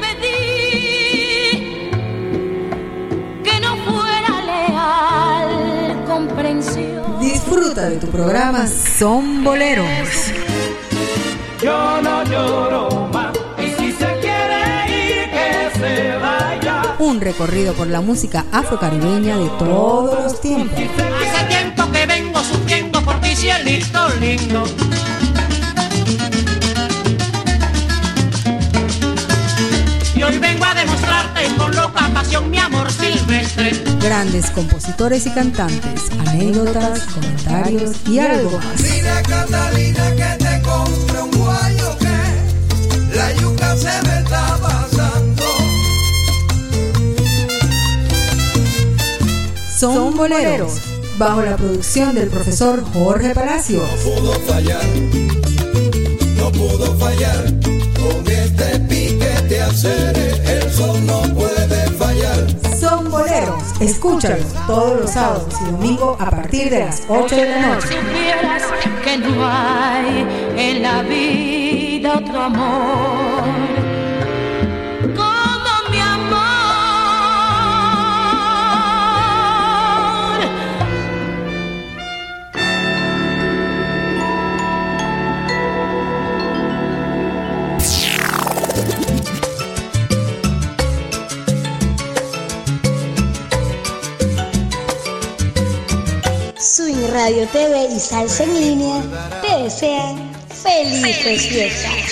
pedí que no fuera leal comprensión. Disfruta de tu programa Son Boleros. Yo no lloro más y si se quiere ir que se vaya. Un recorrido por la música afrocaribeña de todos los tiempos. Hace tiempo que vengo sufriendo por ti, cielito lindo. Pasión mi amor silvestre. Grandes compositores y cantantes, anécdotas, comentarios y algo más. Mira Catalina que te compre un guayo que la yuca se me está pasando. Son Boleros, bajo la producción del profesor Jorge Palacio. pudo fallar, no pudo fallar. Con este piquete acere, el sol no puede fallar. Son Boleros, escúchalos todos los sábados y domingos a partir de las 8 de la noche. supieras que no hay en la vida otro amor Radio TV y Salsa en línea te desean felices fiestas.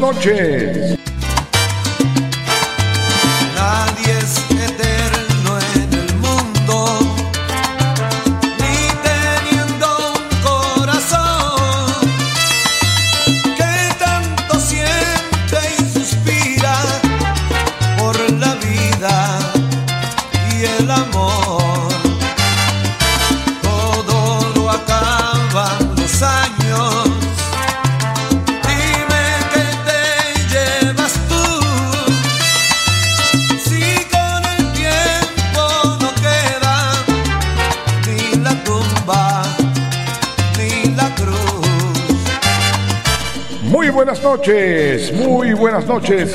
Noches. Buenas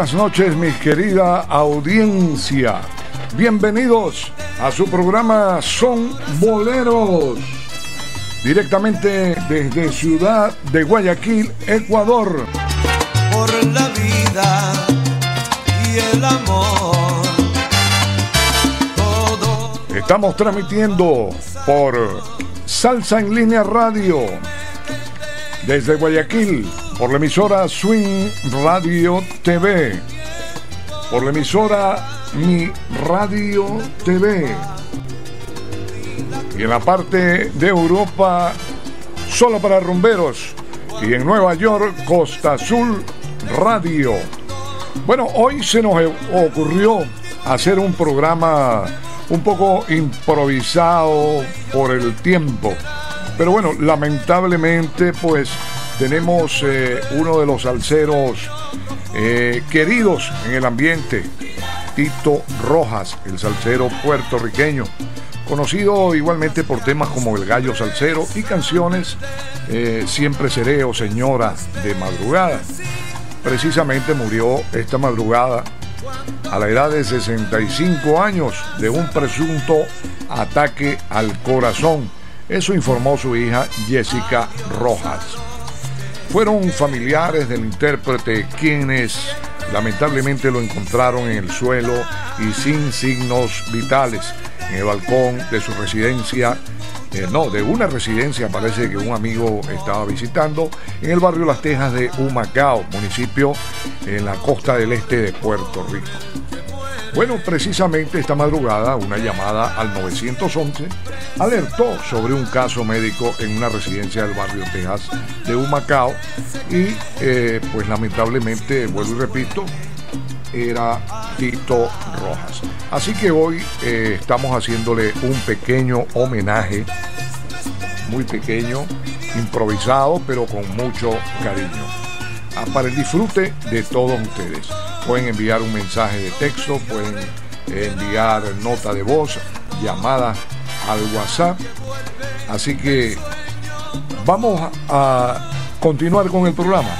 buenas noches, mi querida audiencia. Bienvenidos a su programa Son Boleros, directamente desde Ciudad de Guayaquil, Ecuador. por la vida y el amor. Todo Estamos transmitiendo por Salsa en Línea Radio desde Guayaquil por la emisora Swing Radio TV, por la emisora Mi Radio TV y en la parte de Europa solo para rumberos y en Nueva York Costa Azul Radio. Bueno, hoy se nos ocurrió hacer un programa un poco improvisado por el tiempo. Pero bueno, lamentablemente pues tenemos eh, uno de los salseros eh, queridos en el ambiente, Tito Rojas, el salsero puertorriqueño, conocido igualmente por temas como El Gallo Salsero y canciones eh, Siempre seré o Señora de Madrugada. Precisamente murió esta madrugada a la edad de 65 años de un presunto ataque al corazón. Eso informó su hija Jessica Rojas. Fueron familiares del intérprete quienes lamentablemente lo encontraron en el suelo y sin signos vitales en el balcón de su residencia eh, no, de una residencia, parece que un amigo estaba visitando, en el barrio Las Tejas de Humacao, municipio en la costa del este de Puerto Rico. Bueno, precisamente esta madrugada una llamada al 911 alertó sobre un caso médico en una residencia del barrio Texas de Humacao y eh, pues lamentablemente, vuelvo y repito, era Tito Rojas. Así que hoy eh, estamos haciéndole un pequeño homenaje, muy pequeño, improvisado, pero con mucho cariño. Ah, para el disfrute de todos ustedes. Pueden enviar un mensaje de texto, pueden enviar nota de voz, llamada al WhatsApp. Así que vamos a continuar con el programa.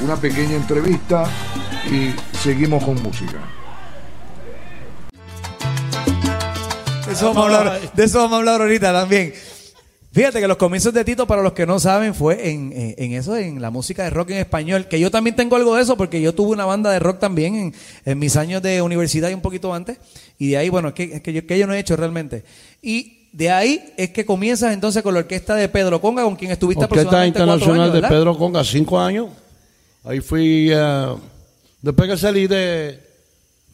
Una pequeña entrevista y seguimos con música. Eso, vamos a hablar, de eso vamos a hablar ahorita también. Fíjate que los comienzos de Tito, para los que no saben, fue en, en- en eso, en la música de rock en español. Que yo también tengo algo de eso, porque yo tuve una banda de rock también en, en mis años de universidad y un poquito antes. Y de ahí, bueno, es que, es que yo, que yo no he hecho realmente. Y de ahí es que comienzas entonces con la orquesta de Pedro Conga, con quien estuviste Orquesta Internacional años, de. Pedro Conga, cinco años. Ahí fui, eh, después que salí de,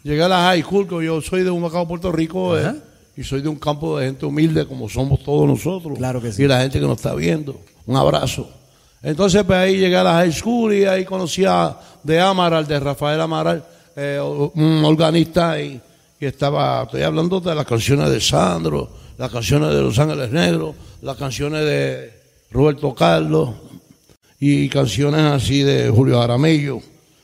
llegué a la high school, que yo soy de Humacao, Puerto Rico, eh. Y soy de un campo de gente humilde como somos todos nosotros. Claro que sí. Y la gente que nos está viendo. Un abrazo. Entonces, pues ahí llegué a la high school y ahí conocí a de Amaral, de Rafael Amaral, eh, un organista y, y estaba, estoy hablando de las canciones de Sandro, las canciones de Los Ángeles Negros, las canciones de Roberto Carlos y canciones así de Julio Jaramillo.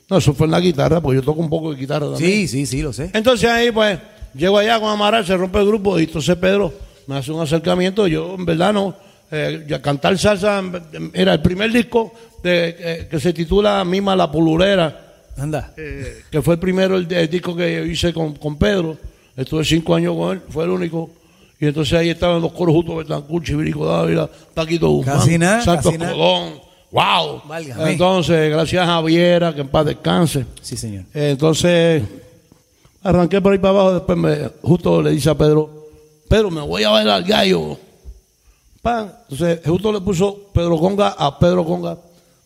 No, eso fue en la guitarra, porque yo toco un poco de guitarra también. Sí, sí, sí, lo sé. Entonces ahí pues llego allá con Amaral, se rompe el grupo y entonces Pedro me hace un acercamiento. Yo en verdad no, eh, ya cantar salsa era el primer disco de, eh, que se titula Mima la Pululera, Anda. eh, que fue el primero el, el disco que hice con, con Pedro. Estuve cinco años con él, fue el único. Y entonces ahí estaban los coros juntos, Betancourt, Chivirico Dávila, Paquito Guzmán, Casi nada, Santos. Colón. ¡Wow! Válgame. Entonces, gracias a Javiera, que en paz descanse. Sí, señor. Eh, Entonces, arranqué por ahí para abajo, después me, justo le dice a Pedro, Pedro, me voy a ver al gallo. Pan. Entonces, justo le puso Pedro Conga a Pedro Conga.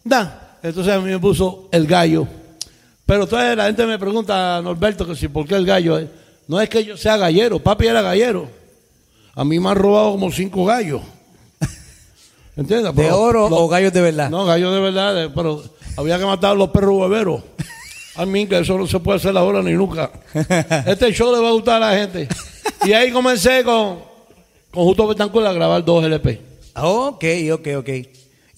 Da. Entonces a mí me puso el gallo. Pero entonces la gente me pregunta, Norberto, que si por qué el gallo. eh. No es que yo sea gallero, papi era gallero. A mí me han robado como cinco gallos. ¿Entiendes? ¿De oro lo- o gallos de verdad? no, gallo de verdad, pero había que matar a los perros hueveros. A mí que eso no se puede hacer ahora ni nunca. Este show le va a gustar a la gente. Y ahí comencé con, con Justo Betancourt a grabar dos LP. Ok, ok, ok.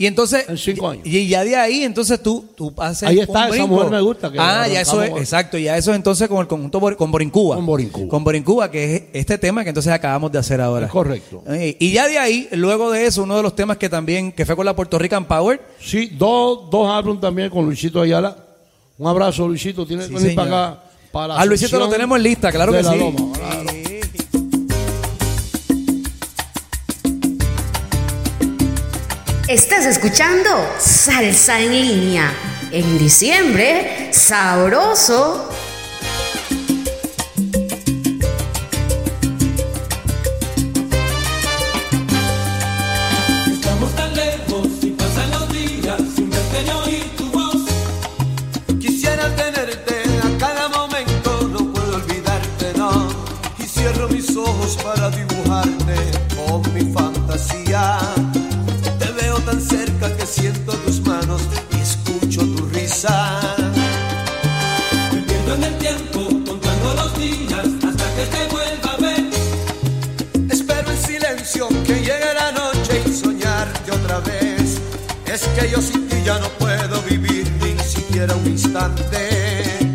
Y entonces, En cinco años. y ya de ahí, entonces tú, tú haces. Ahí está, un esa mujer me gusta, que ah, ya eso es, exacto, ya eso es entonces con el conjunto Bor- con Borincuba. Con Borincuba. Con Borincuba, que es este tema que entonces acabamos de hacer ahora. Es correcto. Eh, Y ya de ahí, luego de eso, uno de los temas que también, que fue con la Puerto Rican Power. Sí, dos, dos álbumes también con Luisito Ayala. Un abrazo, Luisito. Tiene Sí, que venir señor. para acá. Para la A Luisito lo tenemos en lista, claro que la sí. Loma, claro. Estás escuchando Salsa en línea. En diciembre, sabroso. Ojos para dibujarte con mi fantasía. Te veo tan cerca que siento tus manos y escucho tu risa. Me pierdo en el tiempo contando los días hasta que te vuelva a ver. Espero en silencio que llegue la noche y soñarte otra vez. Es que yo sin ti ya no puedo vivir ni siquiera un instante.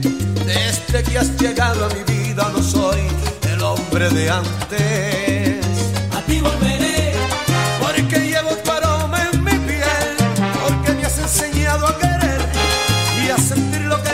Desde que has llegado a mi vida no soy hombre de antes. A ti volveré. Porque llevo tu aroma en mi piel, porque me has enseñado a querer y a sentir lo que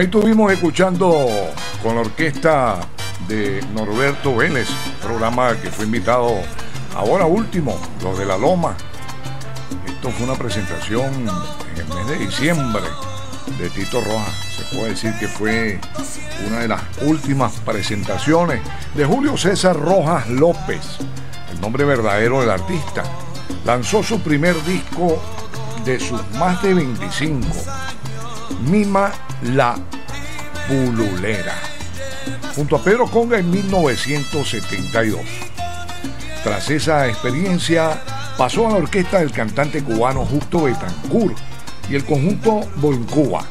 ahí estuvimos escuchando con la orquesta de Norberto Vélez, programa que fue invitado ahora último, los de la Loma. Esto fue una presentación en el mes de diciembre de Tito Rojas. Se puede decir que fue una de las últimas presentaciones de Julio César Rojas López, el nombre verdadero del artista. Lanzó su primer disco de sus más de 25 Mima la Pululera, junto a Pedro Conga en 1972. Tras esa experiencia, pasó a la orquesta del cantante cubano Justo Betancourt y el conjunto Cuba,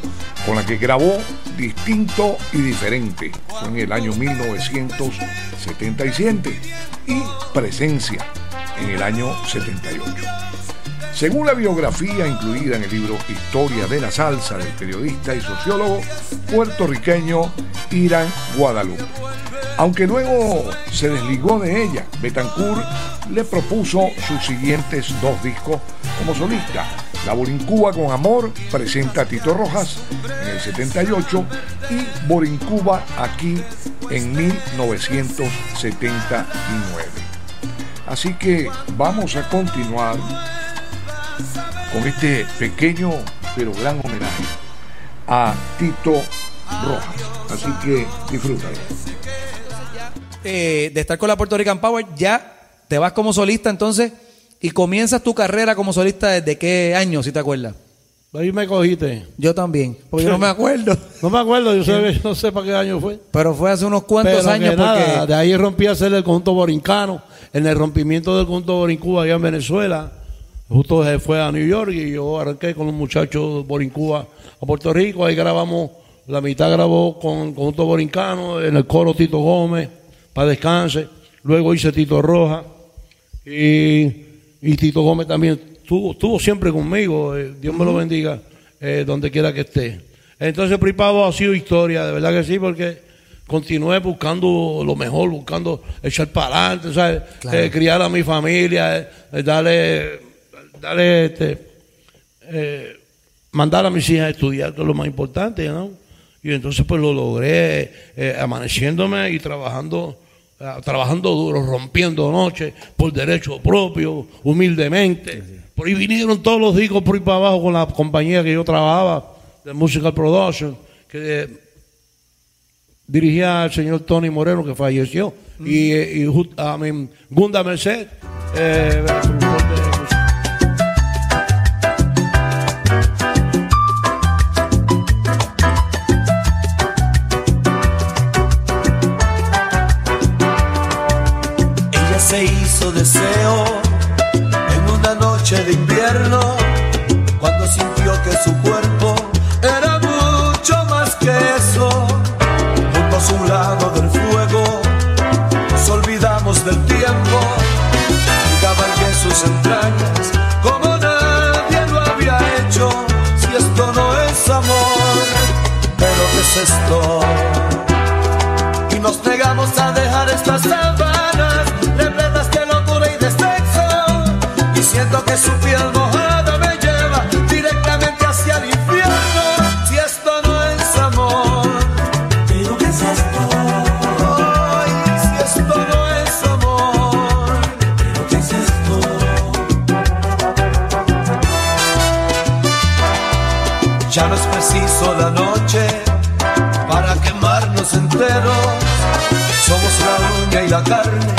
con la que grabó Distinto y Diferente, fue en el año 1977, y Presencia, en el año 78. Según la biografía incluida en el libro Historia de la Salsa del periodista y sociólogo puertorriqueño Irán Guadalupe. Aunque luego se desligó de ella, Betancourt le propuso sus siguientes dos discos como solista. La Borincuba con Amor presenta a Tito Rojas en el 78 y Borincuba aquí en 1979. Así que vamos a continuar con este pequeño pero gran homenaje a Tito Rojas. Así que disfrútalo. Eh, de estar con la Puerto Rican Power, ya te vas como solista entonces y comienzas tu carrera como solista desde qué año, si te acuerdas. Ahí me cogiste. Yo también, yo no me acuerdo. no me acuerdo, yo no sé para qué año fue. Pero fue hace unos cuantos Pero años. Porque... De ahí rompí a hacer el conjunto borincano, en el rompimiento del conjunto borincú allá en Venezuela justo se fue a New York y yo arranqué con los muchachos borincúa a Puerto Rico. Ahí grabamos, la mitad grabó con el conjunto borincano, en el coro Tito Gómez, para descanse. Luego hice Tito Roja y, y Tito Gómez también estuvo, estuvo siempre conmigo. eh, Dios me lo bendiga, eh, donde quiera que esté. Entonces, Pripavo ha sido historia, de verdad que sí, porque continué buscando lo mejor, buscando echar para adelante, ¿sabes? Claro. Eh, criar a mi familia, eh, darle, darle este, eh, mandar a mis hijas a estudiar, que es lo más importante, ¿no? Y entonces pues lo logré, eh, amaneciéndome y trabajando, ah, trabajando duro, rompiendo noches por derecho propio, humildemente. Por ahí vinieron todos los discos por ahí para abajo con la compañía que yo trabajaba, de Musical Production, que eh, dirigía al señor Tony Moreno que falleció y, eh, y Ju- I mean, Gunda Merced eh, y nos negamos a dejar estas sábanas repletas de locura y de sexo. Y siento que su piel la uña y la carne,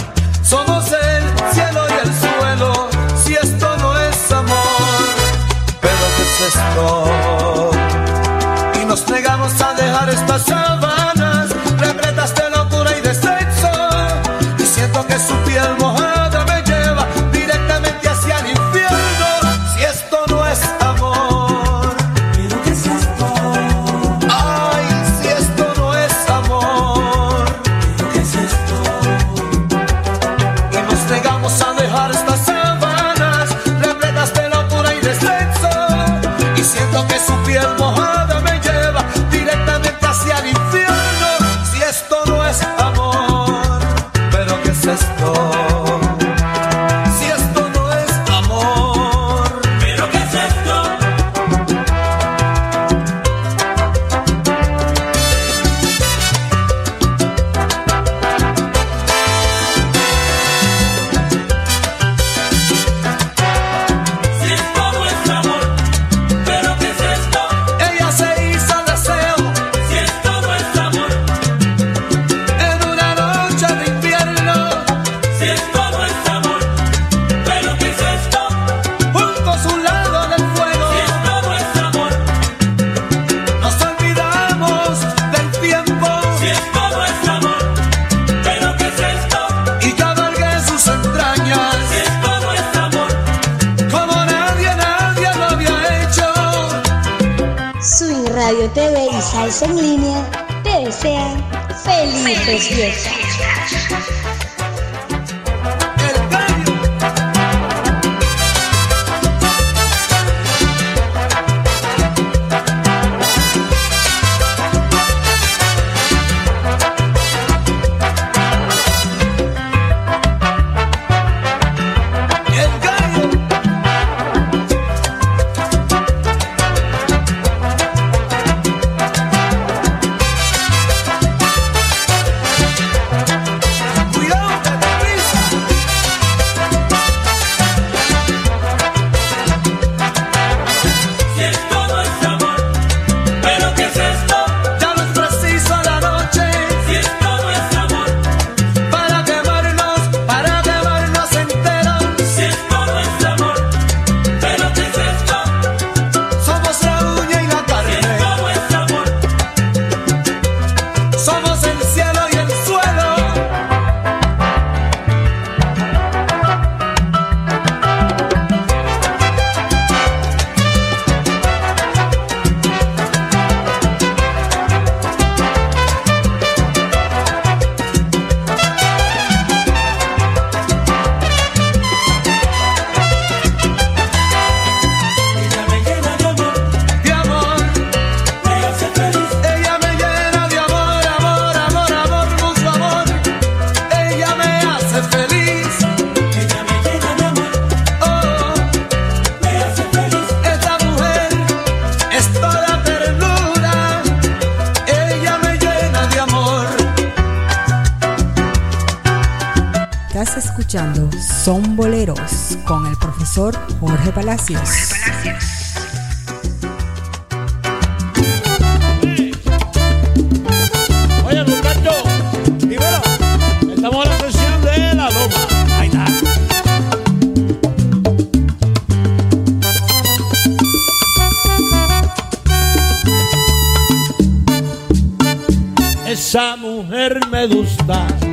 Esa mujer me gusta.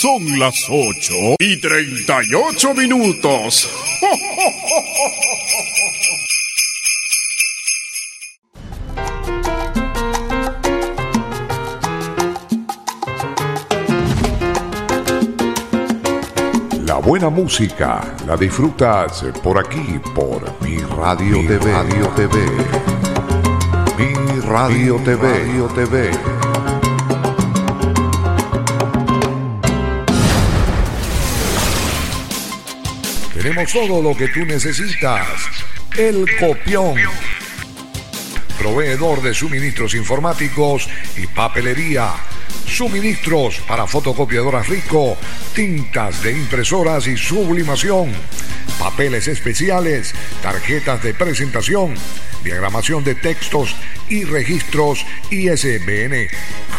son las 8 y 38 minutos. La buena música la disfrutas por aquí, por Mi Radio Mi TV. Radio TV. Mi Radio Mi TV. Radio TV. Tenemos todo lo que tú necesitas. El copión. Proveedor de suministros informáticos y papelería. Suministros para fotocopiadoras Rico, tintas de impresoras y sublimación, papeles especiales, tarjetas de presentación, diagramación de textos y registros ISBN,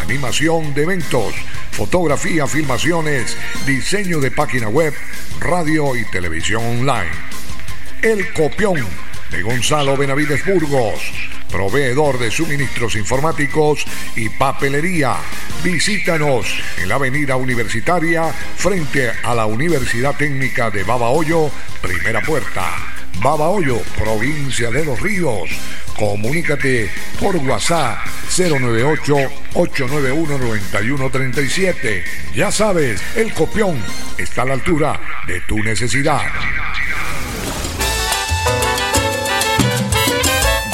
animación de eventos, fotografía, filmaciones, diseño de página web, radio y televisión online. El Copión de Gonzalo Benavides Burgos, proveedor de suministros informáticos y papelería. Visítanos en la avenida universitaria frente a la Universidad Técnica de Babahoyo, primera puerta. Babahoyo, provincia de Los Ríos. Comunícate por WhatsApp 098-891-9137. Ya sabes, el copión está a la altura de tu necesidad.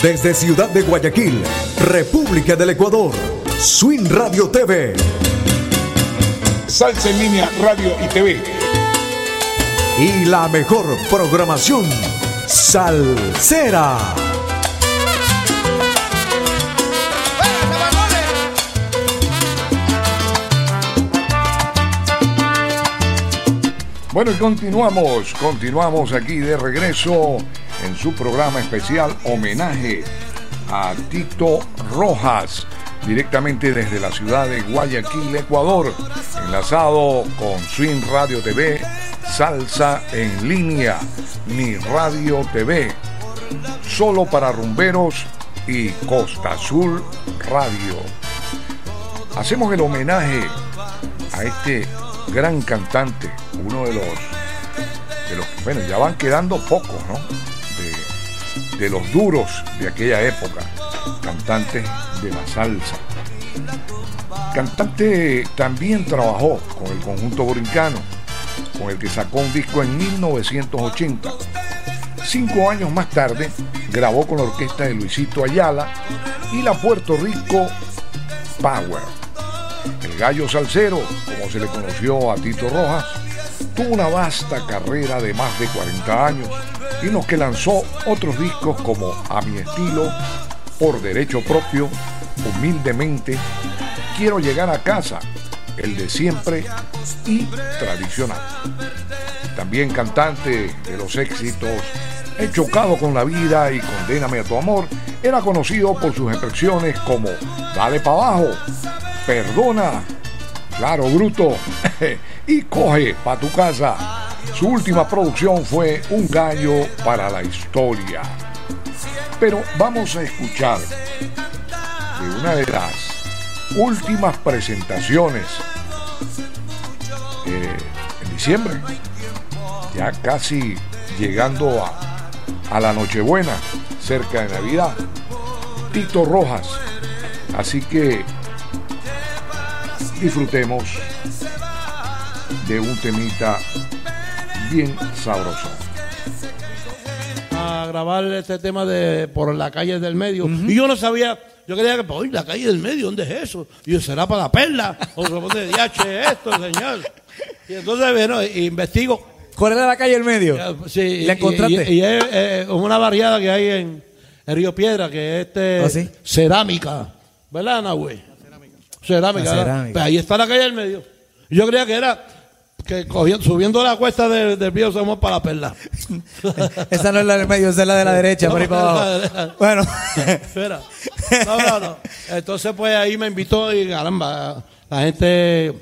Desde Ciudad de Guayaquil, República del Ecuador, Swing Radio TV. Salsa en línea, radio y TV. Y la mejor programación, Salsera. Bueno, y continuamos, continuamos aquí de regreso en su programa especial homenaje a Tito Rojas, directamente desde la ciudad de Guayaquil, Ecuador, enlazado con Swing Radio TV, Salsa en línea, Mi Radio TV, solo para rumberos y Costa Azul Radio. Hacemos el homenaje a este gran cantante, uno de los, de bueno, ya van quedando pocos, ¿no? De los duros de aquella época, cantantes de la salsa. Cantante también trabajó con el conjunto borincano, con el que sacó un disco en 1980. Cinco años más tarde grabó con la orquesta de Luisito Ayala y la Puerto Rico Power. El gallo salsero, como se le conoció a Tito Rojas, tuvo una vasta carrera de más de 40 años y los que lanzó otros discos como A mi estilo, Por derecho propio, Humildemente, Quiero llegar a casa, El de siempre y Tradicional. También cantante de los éxitos He chocado con la vida y Condéname a tu amor, era conocido por sus expresiones como Dale pa' abajo, Perdona, Claro, bruto. y coge para tu casa. Su última producción fue Un gallo para la historia. Pero vamos a escuchar de una de las últimas presentaciones eh, en diciembre, ya casi llegando a, a la Nochebuena, cerca de Navidad. Tito Rojas. Así que disfrutemos de un temita bien sabroso. Grabar este tema de por la calle del medio. Y yo no sabía, yo creía que, pues, la calle del medio, ¿dónde es eso? Y yo, ¿será para la perla? O se pone DH esto, señor. Y entonces, bueno, investigo. ¿Cuál era la calle del medio? Sí, ¿La encontraste? Y, y es eh, una variada que hay en, en Río Piedra, que es este ¿Ah, sí? cerámica. ¿Verdad, Nahue? Cerámica. Pues ahí está la calle del medio. Yo creía que era que cogiendo- subiendo la cuesta de- del río somos para la perla. Esa no es la del medio, esa es la de la derecha, por ahí para abajo. Bueno. Espera. No. Entonces, pues ahí me invitó y caramba, la gente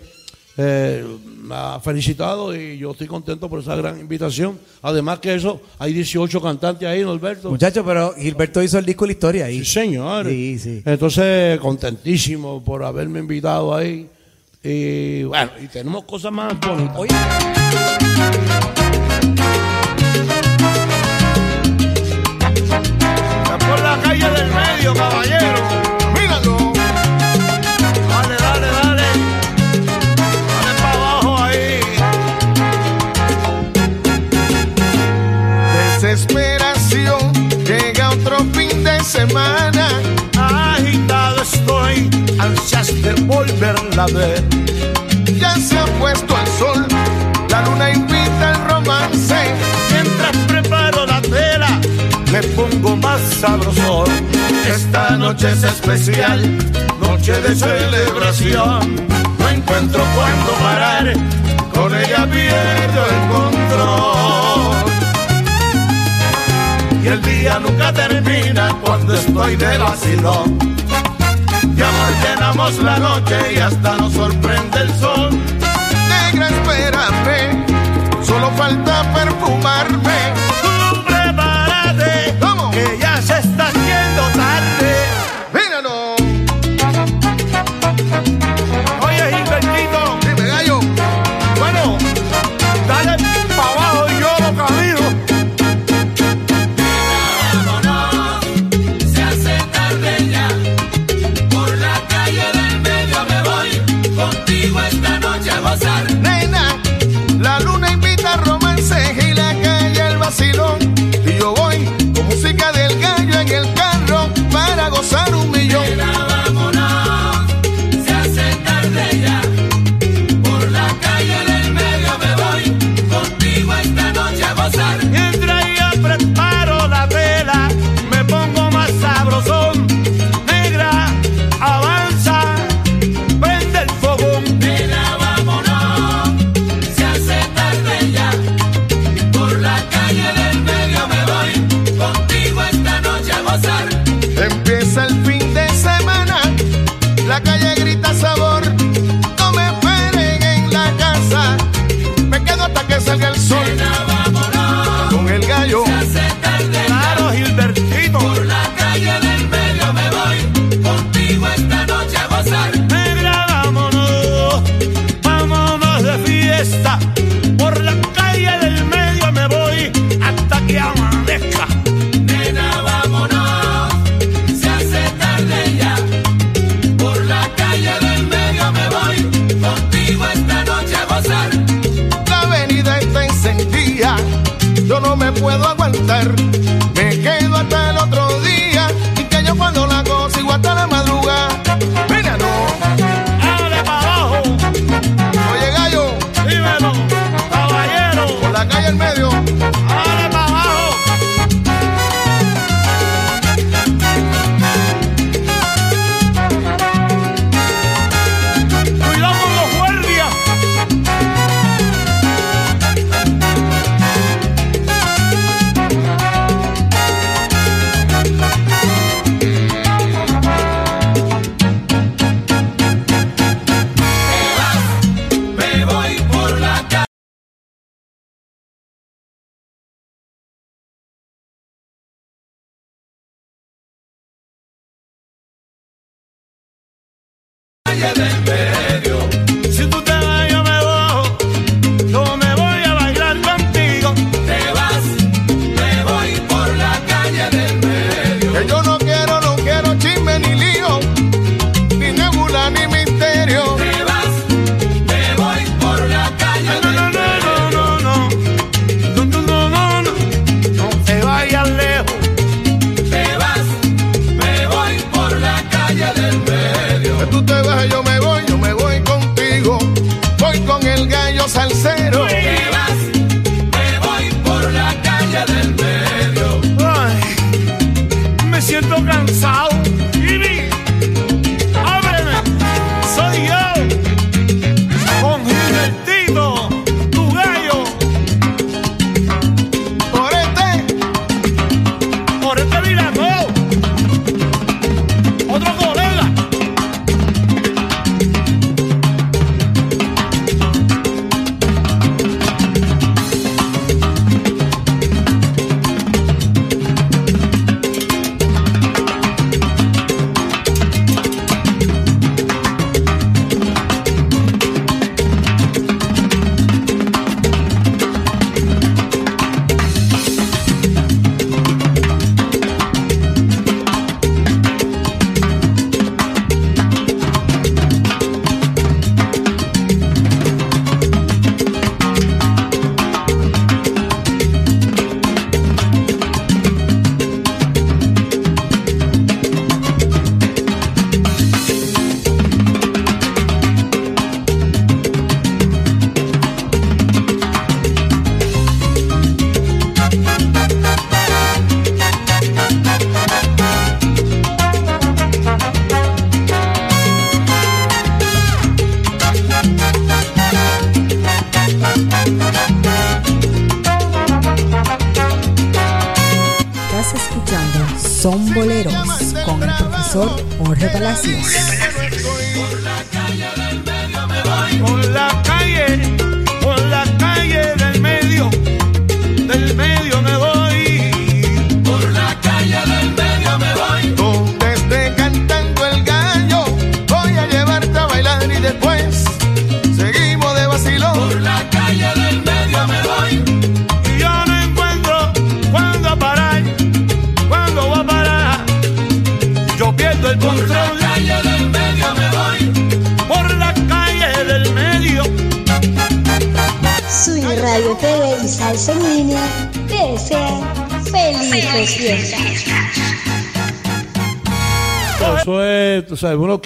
eh, me ha felicitado y yo estoy contento por esa gran invitación. Además que eso, hay 18 cantantes ahí, Norberto. Muchachos, pero Gilberto hizo el disco de la historia ahí. Sí, señor. Sí, sí. Entonces, contentísimo por haberme invitado ahí. Y bueno, y tenemos cosas más bonitas. Oye. Está por la calle del medio, caballero. Míralo. Dale, dale, dale. Dale para abajo ahí. Desesperación. Llega otro fin de semana estoy ansias de volverla a ver. Ya se ha puesto el sol, la luna invita al romance. Mientras preparo la tela, me pongo más sabroso. Esta noche es especial, noche de celebración. No encuentro cuándo parar, con ella pierdo el control. Y el día nunca termina cuando estoy de vacilón de amor llenamos la noche y hasta nos sorprende el sol. Negra, espérate, solo falta perfumarme. Tú prepárate, ¿Cómo? que ya se está haciendo tarde.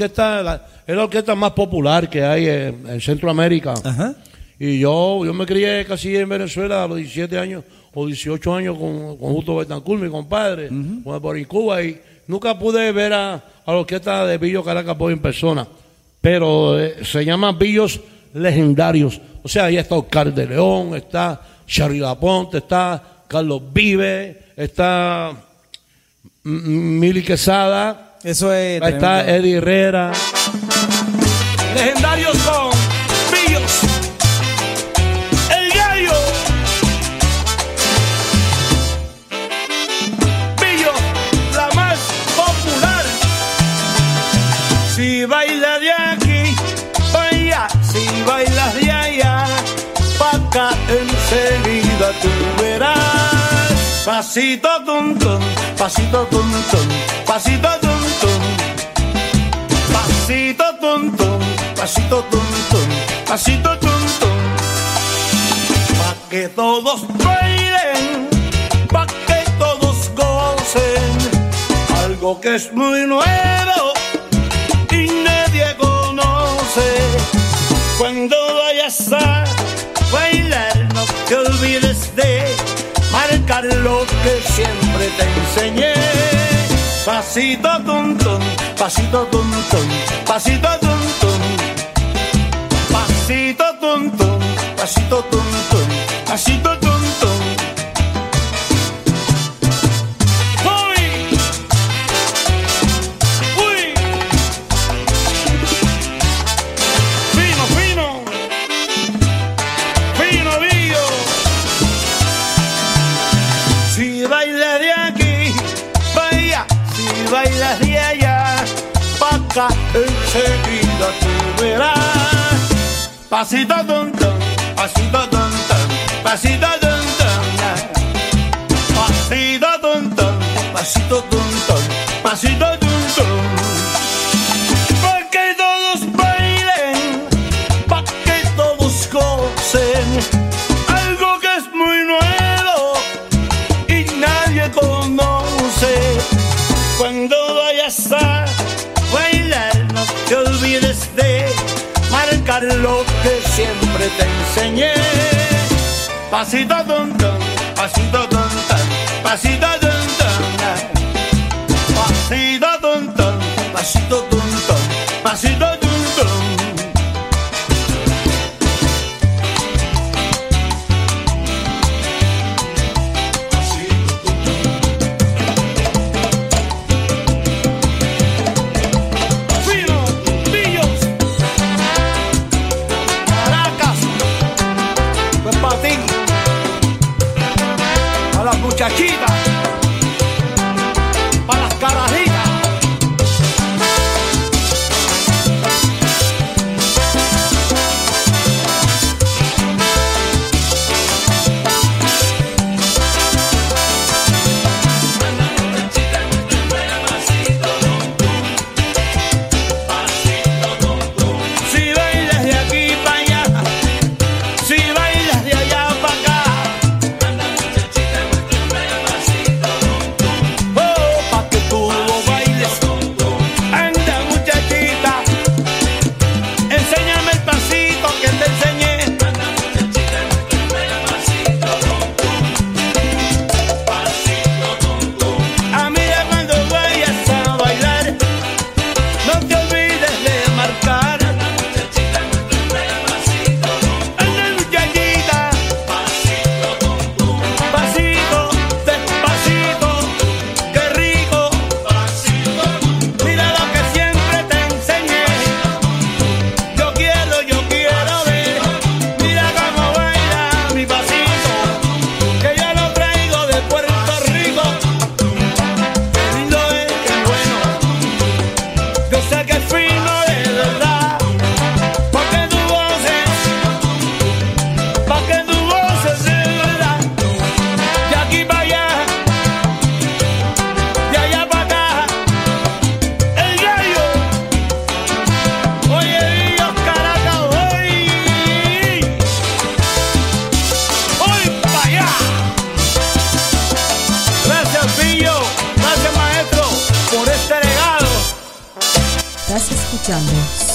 Orquesta, la- es la orquesta más popular que hay en, en Centroamérica. Y yo, yo me crié casi en Venezuela a los 17 años o 18 años con, con Justo Betancourt, mi compadre, con- por en Cuba, y nunca pude ver a, a la orquesta de Billo Caracas Boy en persona. Pero eh, se llaman Billos legendarios. O sea, ahí está Oscar de León, está Charly Laponte, está Carlos Vive, está Mili Quesada. Eso es. Ahí está. Eddie Herrera. Legendarios con Billos. El gallo. Billo, la más popular. Si baila de aquí, vaya. Si bailas de allá, pa' acá enseguida tú verás. Pasito tum tum, pasito tum tum, pasito tum tum. Pasito tum, pasito tum, pasito tum. Pa' que todos bailen, pa' que todos gocen. Algo que es muy nuevo y nadie conoce. Cuando vayas a bailar, no te olvides de marcar lo que siempre te enseñé. Pasito tum tum, pasito tum tum, pasito tum tum. Pasito tum tum, pasito tum tum, pasito tum. Acá enseguida tú verás. Pasito tum tum, pasito tum tum, pasito tum tum. Pasito tum tum, pasito tum tum, pasito tum tum. Te enseñé. Pasito tum tum, pasito tum tum, pasito tum tum. Pasito tum tum, pasito tum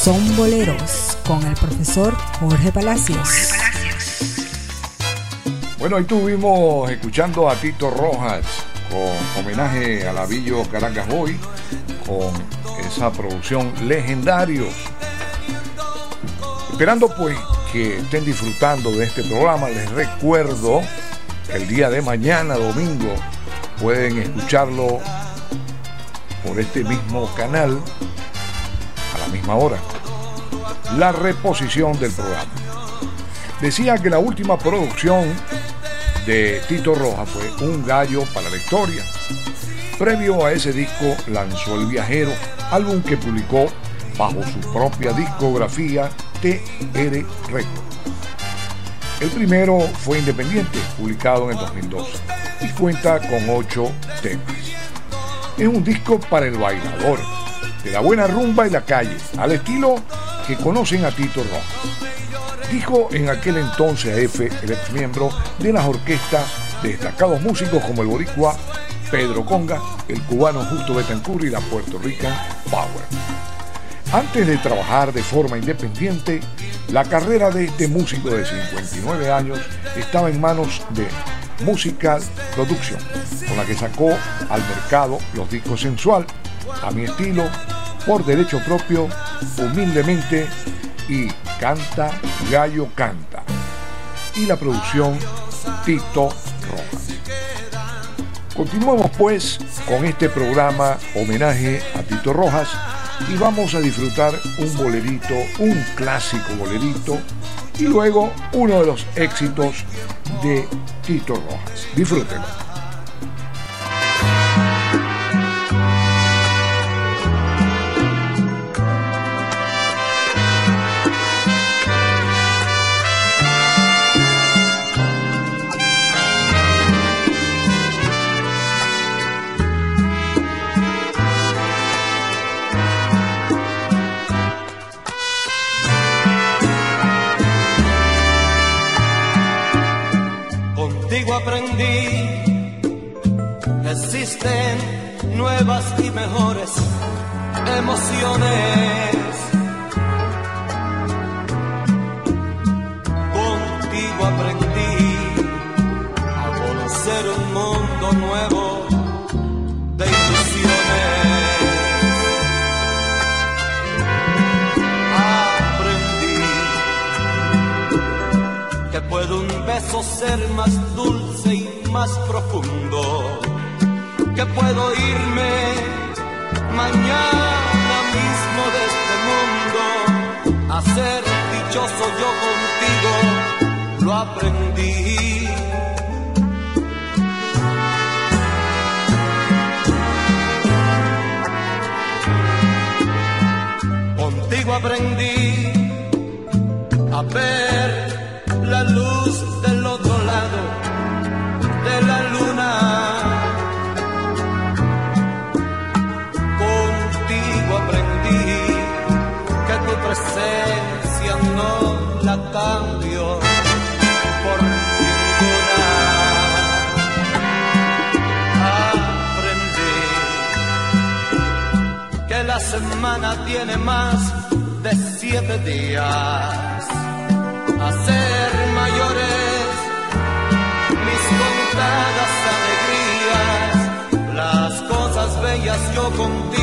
Son Boleros con el profesor Jorge Palacios. Bueno, ahí estuvimos escuchando a Tito Rojas con homenaje a Lavillo Caracas Boy con esa producción Legendarios. Esperando pues que estén disfrutando de este programa, les recuerdo que el día de mañana, domingo, pueden escucharlo por este mismo canal a la misma hora. La reposición del programa. Decía que la última producción de Tito Roja fue Un gallo para la historia. Previo a ese disco lanzó El Viajero, álbum que publicó bajo su propia discografía TR Records. El primero fue independiente, publicado en el 2012, y cuenta con ocho temas. Es un disco para el bailador, de la buena rumba y la calle, al estilo que conocen a Tito Rojas. Dijo en aquel entonces a F, el ex miembro de las orquestas de destacados músicos como el boricua Pedro Conga, el cubano Justo Betancourt y la Puerto Rican Power. Antes de trabajar de forma independiente, la carrera de este músico de 59 años estaba en manos de Musical Production, con la que sacó al mercado los discos sensual, a mi estilo, por derecho propio, humildemente y Canta Gallo Canta. Y la producción Tito Rojas. Continuamos pues con este programa homenaje a Tito Rojas y vamos a disfrutar un bolerito, un clásico bolerito y luego uno de los éxitos de Tito Rojas. Disfrútenlo. Y mejores emociones. Contigo aprendí a conocer un mundo nuevo de ilusiones. Aprendí que puede un beso ser más dulce y más profundo, que puedo irme mañana mismo de este mundo, a ser dichoso yo contigo, lo aprendí. Contigo aprendí a ver la luz cambio por ninguna. Aprendí que la semana tiene más de siete días a ser mayores mis contadas alegrías, las cosas bellas yo contigo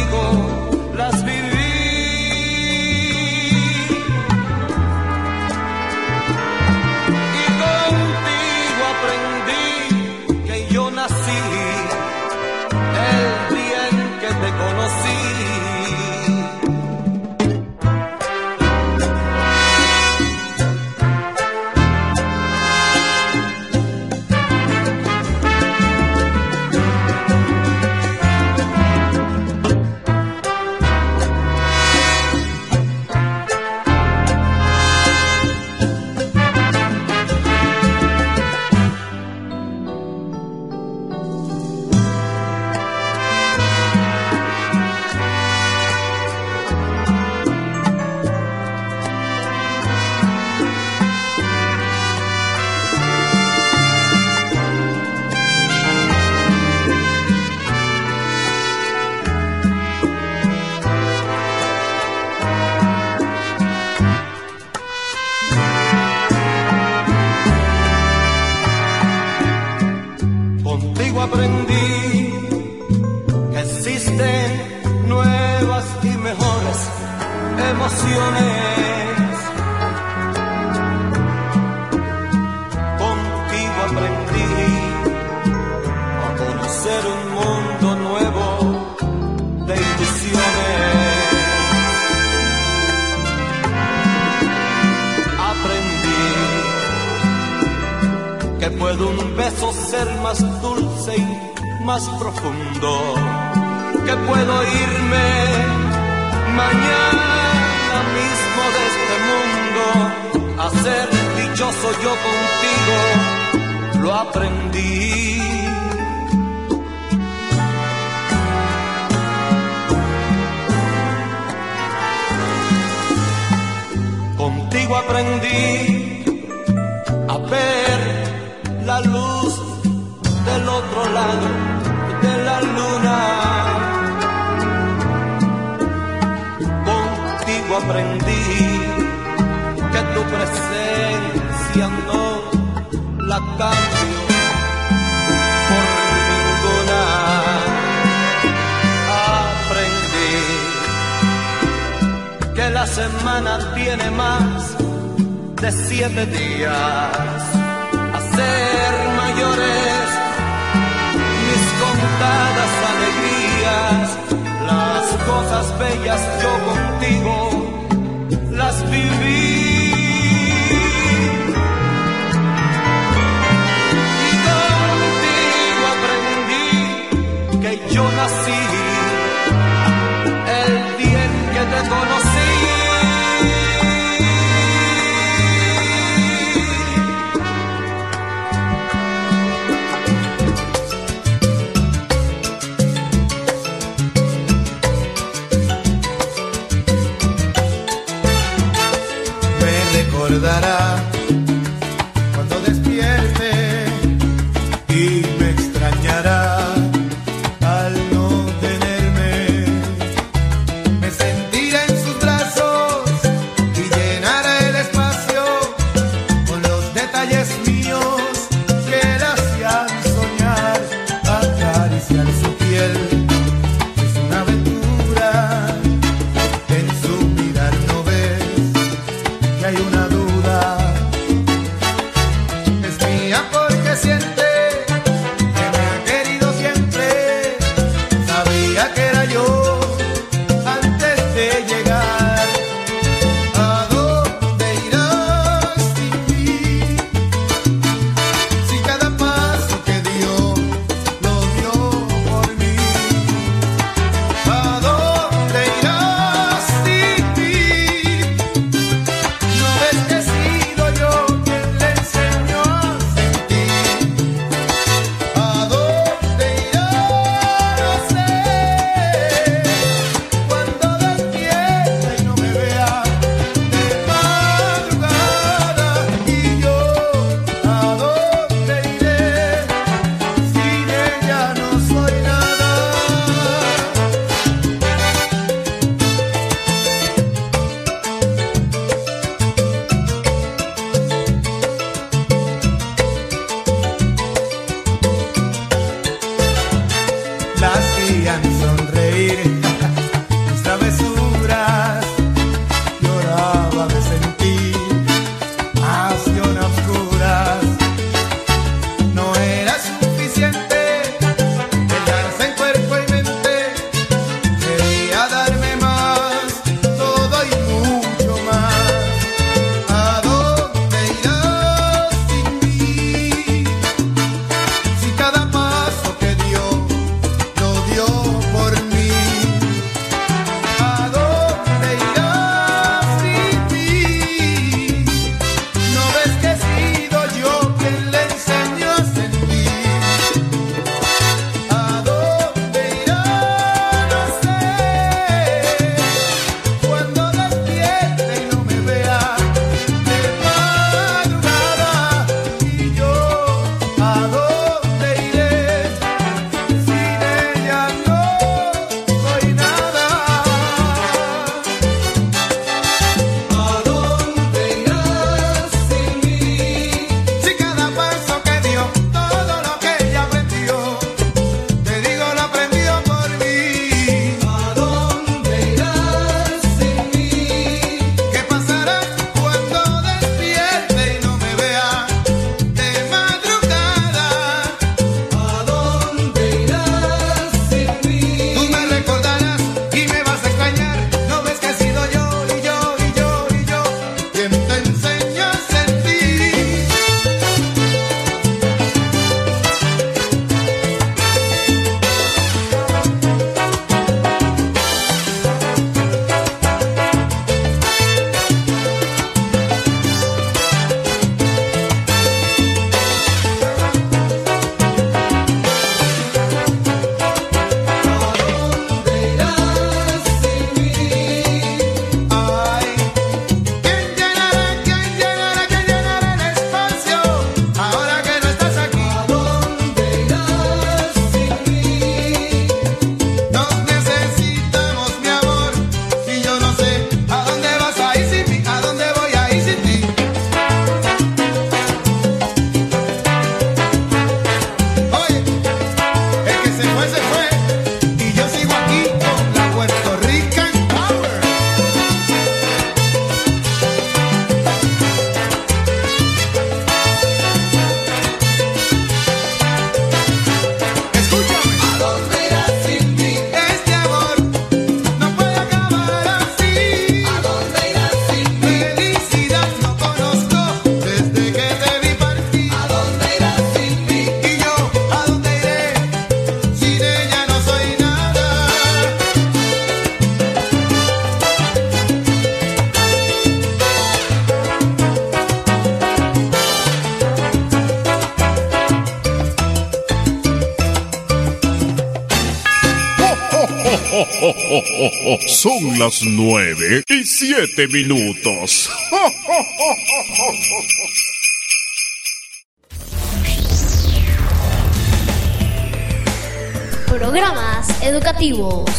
Son las nueve y siete minutos. Programas educativos,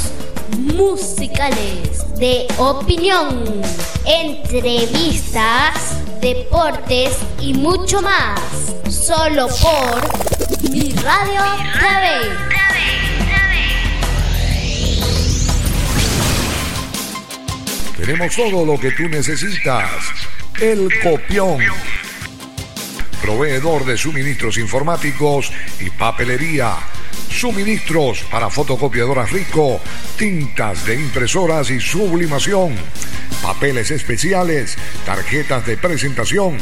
musicales, de opinión, entrevistas, deportes y mucho más. Solo por Mi Radio TV. Tenemos todo lo que tú necesitas. El Copión. Proveedor de suministros informáticos y papelería. Suministros para fotocopiadoras Rico, tintas de impresoras y sublimación, papeles especiales, tarjetas de presentación,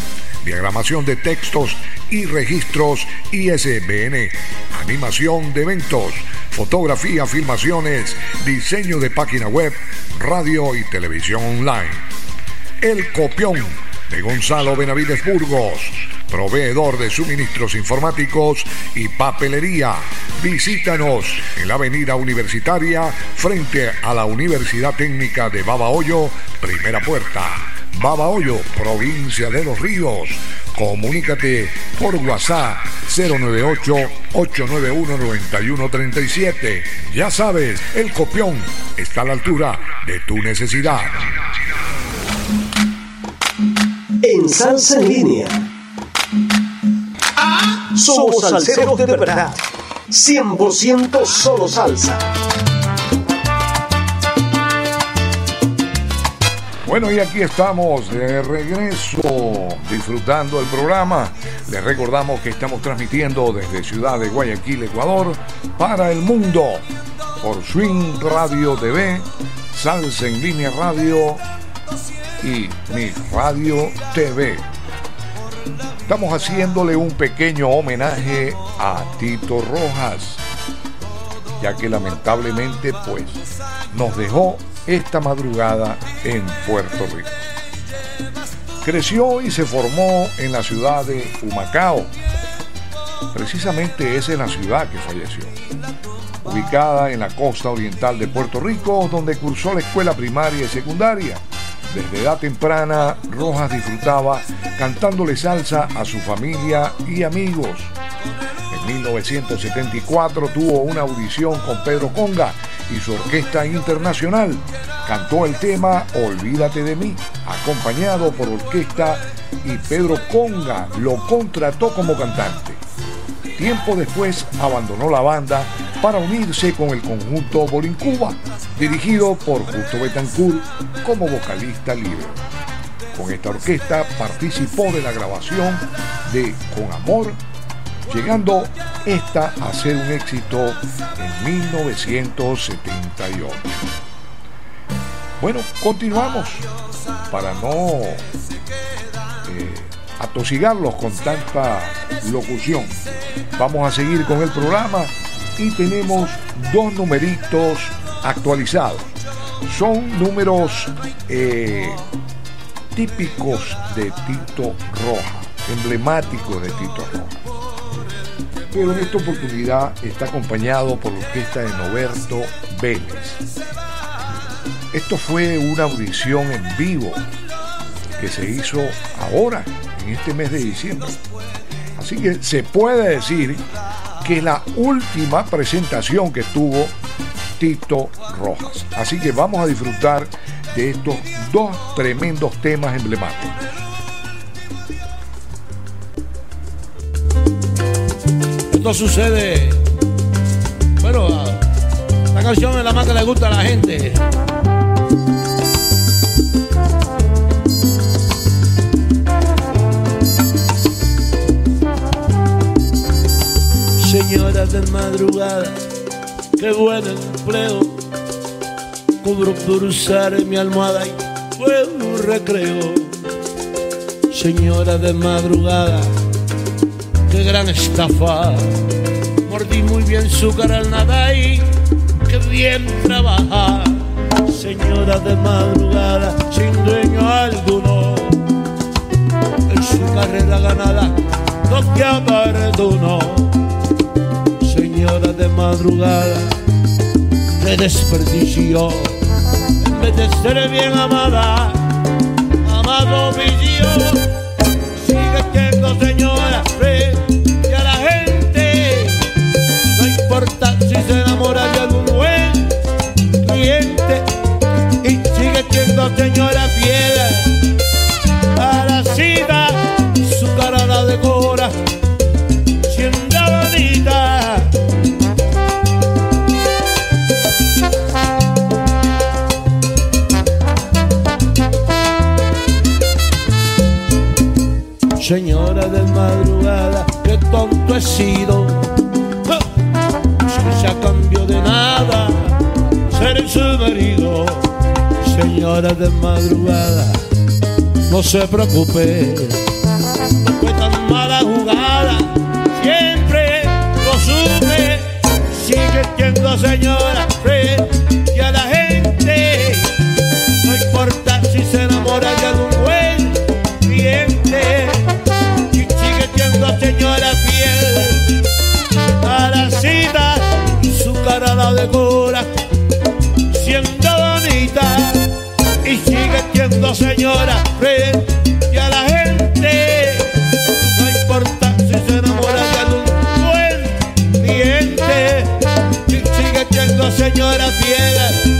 diagramación de textos y registros ISBN, animación de eventos, fotografía, filmaciones, diseño de página web, radio y televisión online. El Copión de Gonzalo Benavides Burgos, proveedor de suministros informáticos y papelería. Visítanos en la avenida universitaria frente a la Universidad Técnica de Babahoyo, primera puerta. Babahoyo, provincia de Los Ríos. Comunícate por WhatsApp 098-891-9137. Ya sabes, el copión está a la altura de tu necesidad. En Salsa en línea. Somos salseros de verdad. 100% solo salsa. Bueno, y aquí estamos de regreso disfrutando el programa. Les recordamos que estamos transmitiendo desde Ciudad de Guayaquil, Ecuador, para el mundo por Swing Radio TV, Salsa en Línea Radio y Mi Radio TV. Estamos haciéndole un pequeño homenaje a Tito Rojas, ya que lamentablemente pues nos dejó esta madrugada en Puerto Rico. Creció y se formó en la ciudad de Humacao. Precisamente es en la ciudad que falleció. Ubicada en la costa oriental de Puerto Rico, donde cursó la escuela primaria y secundaria. Desde edad temprana, Rojas disfrutaba cantándole salsa a su familia y amigos. En 1974 tuvo una audición con Pedro Conga y su orquesta internacional. Cantó el tema Olvídate de mí, acompañado por orquesta y Pedro Conga lo contrató como cantante. Tiempo después abandonó la banda para unirse con el conjunto Bolincuba, dirigido por Justo Betancourt como vocalista libre. Con esta orquesta participó de la grabación de Con Amor, llegando esta a ser un éxito en 1978. Bueno, continuamos para no eh, atosigarlos con tanta locución. Vamos a seguir con el programa y tenemos dos numeritos actualizados. Son números eh, típicos de Tito Roja, emblemáticos de Tito Roja. Pero en esta oportunidad está acompañado por la orquesta de Noberto Vélez. Esto fue una audición en vivo que se hizo ahora, en este mes de diciembre. Así que se puede decir que la última presentación que tuvo Tito Rojas. Así que vamos a disfrutar de estos dos tremendos temas emblemáticos. Esto sucede. Bueno, la canción es la más que le gusta a la gente. Señora de madrugada, qué buen empleo. Cubro por usar mi almohada y fue un recreo. Señora de madrugada, qué gran estafa. Mordí muy bien su cara al nada y qué bien trabaja. Señora de madrugada, sin dueño alguno. En su carrera ganada, no te abandono. Señora de madrugada, qué desperdicio. En vez de ser bien amada, amado mi Dios, sigue siendo señora. muralla de un buen cliente y sigue siendo señora fiel. Para cita su cara la decora, siendo bonita. Señora de madrugada, qué tonto he sido ser su marido. Señora de madrugada, no se preocupe, no fue tan mala jugada, siempre lo supe. Sigue siendo señora. señora, creen que a la gente no importa si se enamora de un buen cliente, si sigue siendo señora fiel.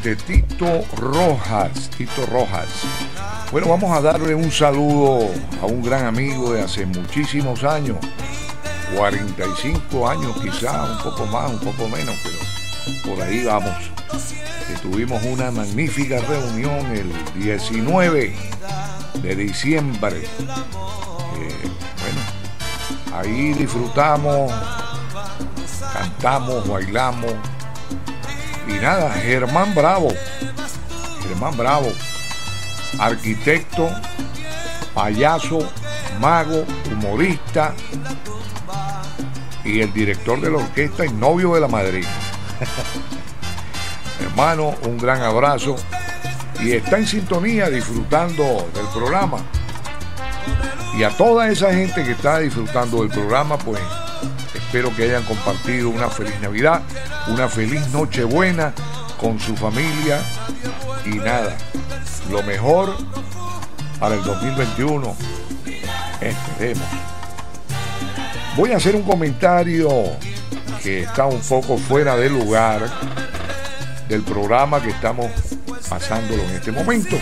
Tito Rojas. Tito Rojas. Bueno, vamos a darle un saludo a un gran amigo de hace muchísimos años, 45 años quizá, un poco más, un poco menos, pero por ahí vamos. Que tuvimos una magnífica reunión el 19 de diciembre. Eh, bueno, ahí disfrutamos, cantamos, bailamos nada, Germán Bravo, Germán Bravo, arquitecto, payaso, mago, humorista y el director de la orquesta y novio de la madrina. Hermano, un gran abrazo y está en sintonía disfrutando del programa. Y a toda esa gente que está disfrutando del programa, pues espero que hayan compartido una feliz Navidad una feliz Nochebuena con su familia y nada, lo mejor para el 2021. Esperemos. Voy a hacer un comentario que está un poco fuera de lugar del programa que estamos pasándolo en este momento,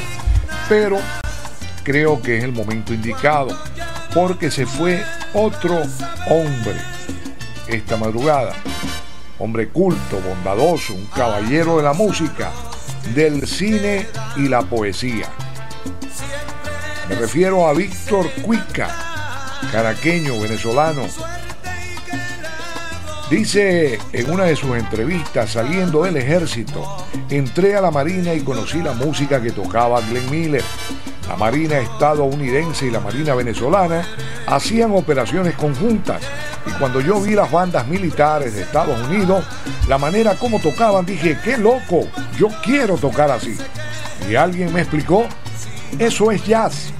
pero creo que es el momento indicado porque se fue otro hombre esta madrugada. Hombre culto, bondadoso, un caballero de la música, del cine y la poesía. Me refiero a Víctor Cuica, caraqueño, venezolano. Dice en una de sus entrevistas, saliendo del ejército, entré a la Marina y conocí la música que tocaba Glenn Miller. La Marina estadounidense y la Marina venezolana hacían operaciones conjuntas y cuando yo vi las bandas militares de Estados Unidos, la manera como tocaban, dije, qué loco, yo quiero tocar así. Y alguien me explicó, eso es jazz.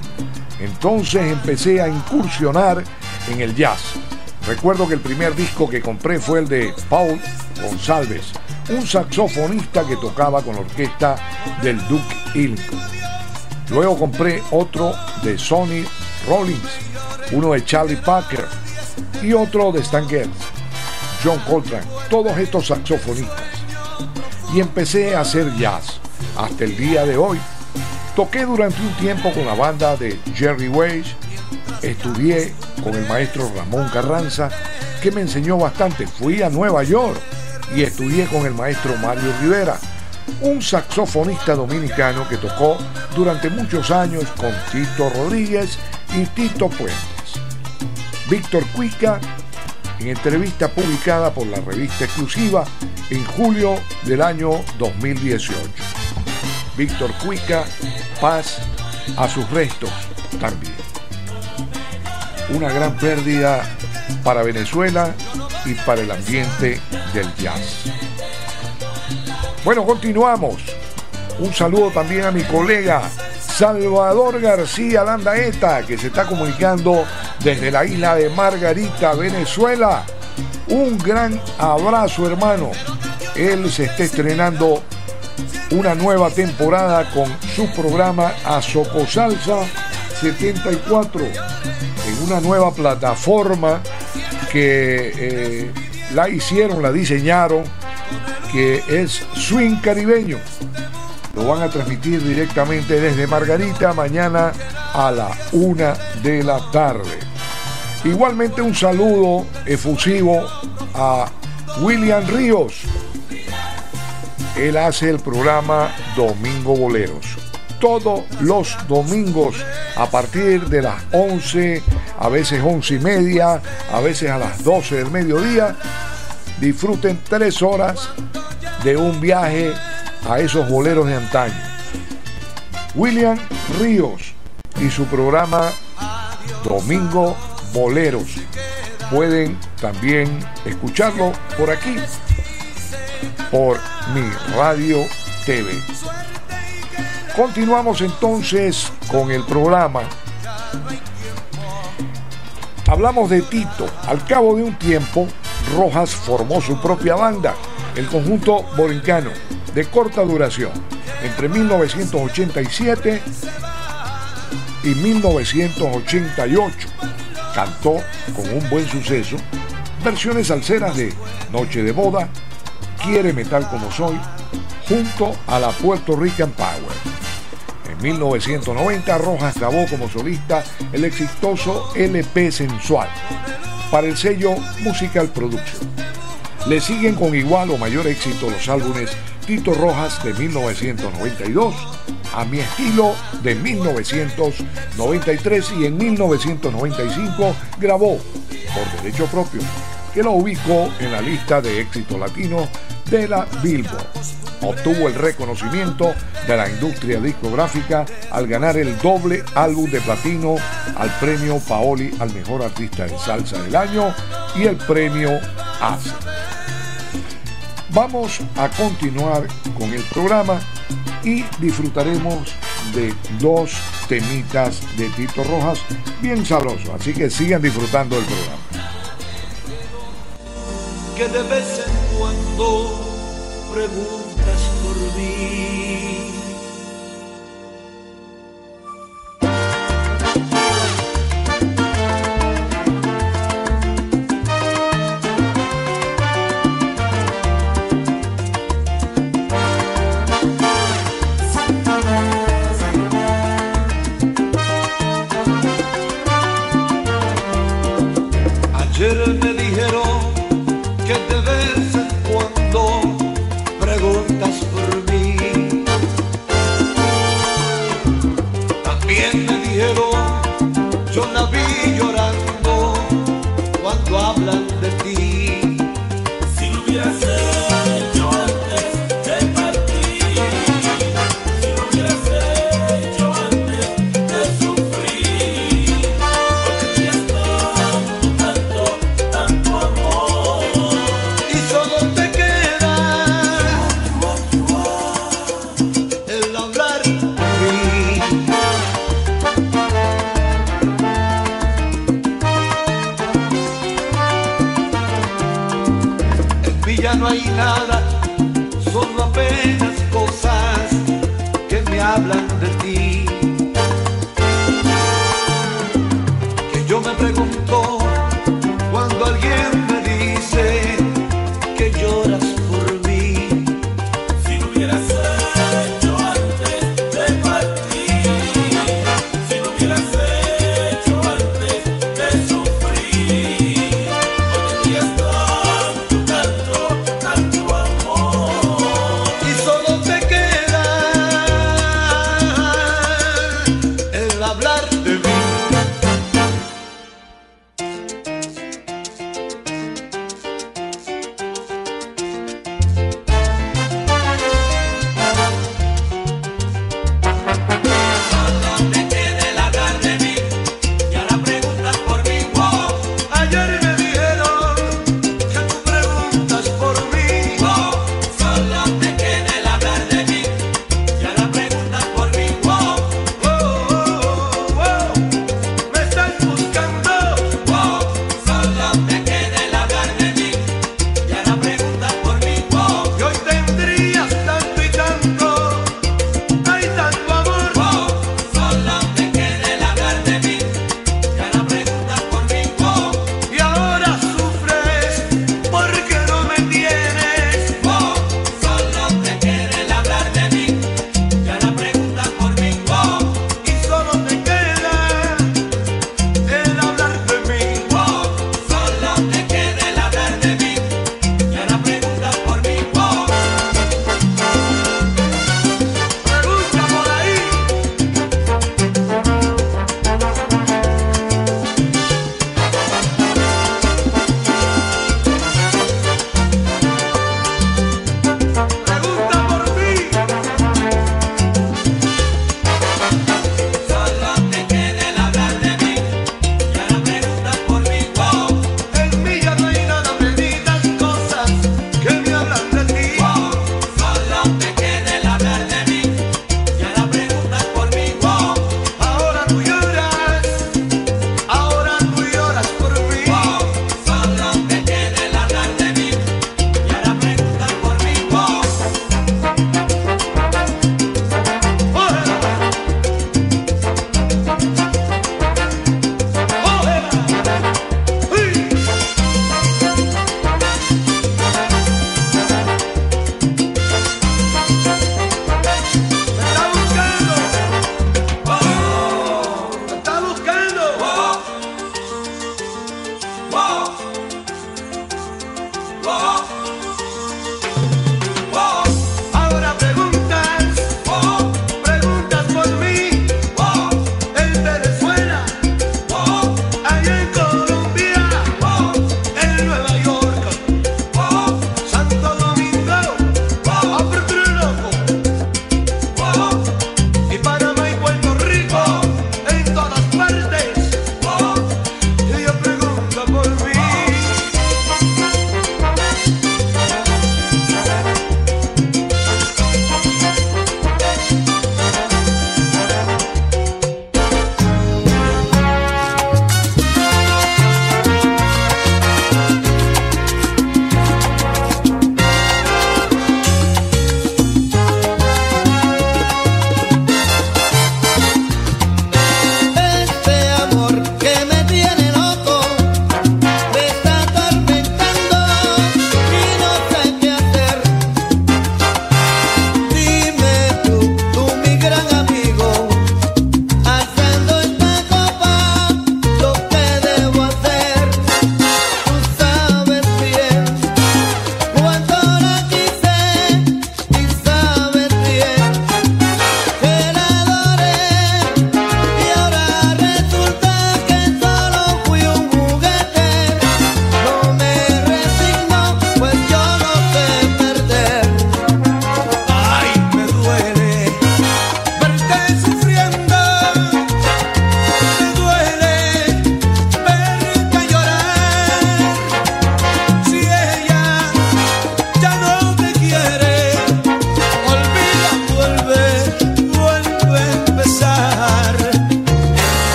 Entonces empecé a incursionar en el jazz. Recuerdo que el primer disco que compré fue el de Paul González, un saxofonista que tocaba con la orquesta del Duke Ellington. Luego compré otro de Sonny Rollins, uno de Charlie Parker y otro de Stan Getz, John Coltrane, todos estos saxofonistas. Y empecé a hacer jazz hasta el día de hoy. Toqué durante un tiempo con la banda de Jerry Weiss, estudié con el maestro Ramón Carranza, que me enseñó bastante. Fui a Nueva York y estudié con el maestro Mario Rivera, un saxofonista dominicano que tocó durante muchos años con Tito Rodríguez y Tito Puentes. Víctor Cuica, en entrevista publicada por la revista exclusiva en julio del año 2018. Víctor Cuica, paz a sus restos también. Una gran pérdida para Venezuela y para el ambiente del jazz. Bueno, continuamos. Un saludo también a mi colega Salvador García Landaeta, que se está comunicando desde la isla de Margarita, Venezuela. Un gran abrazo, hermano. Él se está estrenando una nueva temporada con su programa Azoco Salsa 74 en una nueva plataforma que eh, la hicieron, la diseñaron, que es Swing Caribeño. Lo van a transmitir directamente desde Margarita mañana a la una de la tarde. Igualmente un saludo efusivo a William Ríos. Él hace el programa Domingo Boleros. Todos los domingos a partir de las 11, a veces 11 y media, a veces a las 12 del mediodía. Disfruten tres horas de un viaje a esos boleros de antaño. William Ríos y su programa Domingo Boleros. Pueden también escucharlo por aquí, por mi radio TV. Continuamos entonces con el programa. Hablamos de Tito. Al cabo de un tiempo, Rojas formó su propia banda, el conjunto borincano, de corta duración, entre 1987 y 1988. Cantó con un buen suceso versiones salseras de Noche de Boda, Quiere Metal como Soy, junto a la Puerto Rican Power. En 1990 Rojas grabó como solista el exitoso LP Sensual para el sello Musical Production. Le siguen con igual o mayor éxito los álbumes Tito Rojas de 1992, A mi estilo de 1993 y en 1995 grabó por derecho propio, que lo ubicó en la lista de éxito latino de la Billboard. Obtuvo el reconocimiento de la industria discográfica al ganar el doble álbum de platino al premio Paoli al mejor artista en salsa del año y el premio ASA. Vamos a continuar con el programa y disfrutaremos de dos temitas de Tito Rojas bien sabrosos. Así que sigan disfrutando del programa.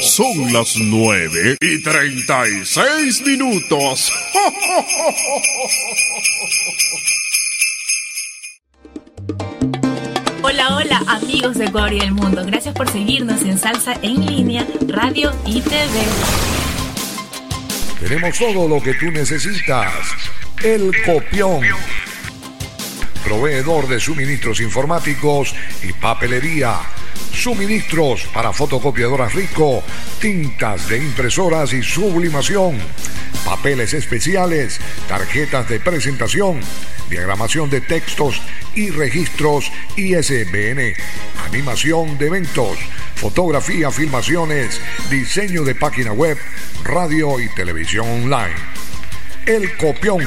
Son las nueve y treinta y seis minutos. Hola, hola amigos de Ecuador y del mundo. Gracias por seguirnos en Salsa en línea, radio y TV. Tenemos todo lo que tú necesitas. El Copión. Proveedor de suministros informáticos y papelería. Suministros para fotocopiadoras Rico, tintas de impresoras y sublimación, papeles especiales, tarjetas de presentación, diagramación de textos y registros ISBN, animación de eventos, fotografía, filmaciones, diseño de página web, radio y televisión online. El Copión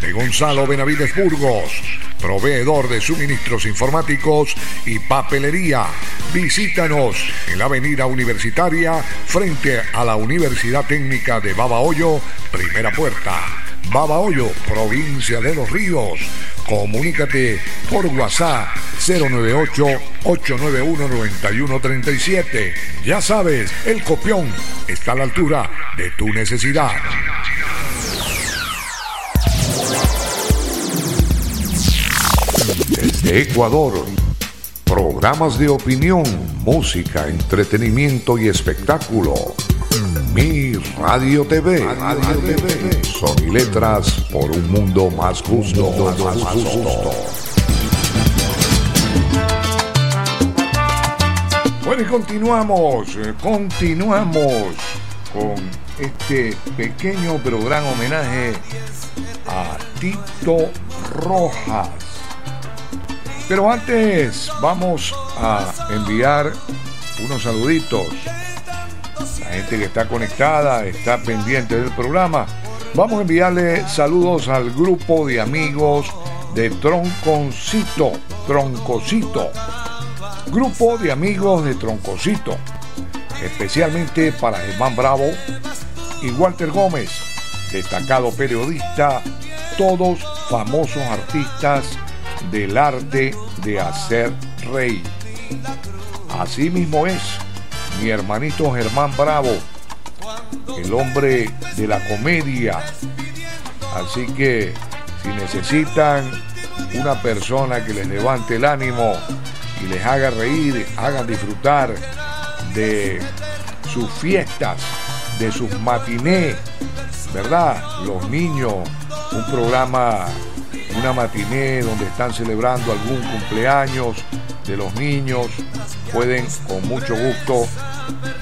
de Gonzalo Benavides Burgos, proveedor de suministros informáticos y papelería. Visítanos en la avenida universitaria frente a la Universidad Técnica de Babahoyo, primera puerta. Babahoyo, provincia de Los Ríos. Comunícate por WhatsApp 098-891-9137. Ya sabes, el copión está a la altura de tu necesidad. Ecuador, programas de opinión, música, entretenimiento y espectáculo. Mi Radio TV, son y letras por un mundo más justo, más justo. Bueno, y continuamos, eh, continuamos con este pequeño pero gran homenaje a Tito Rojas. Pero antes vamos a enviar unos saluditos. La gente que está conectada, está pendiente del programa. Vamos a enviarle saludos al grupo de amigos de Tronconcito. Troncocito. Grupo de amigos de Troncocito. Especialmente para Germán Bravo y Walter Gómez, destacado periodista, todos famosos artistas del arte de hacer reír. Así mismo es mi hermanito Germán Bravo, el hombre de la comedia. Así que si necesitan una persona que les levante el ánimo y les haga reír, hagan disfrutar de sus fiestas, de sus matinés, ¿verdad? Los niños, un programa una matiné donde están celebrando algún cumpleaños de los niños, pueden con mucho gusto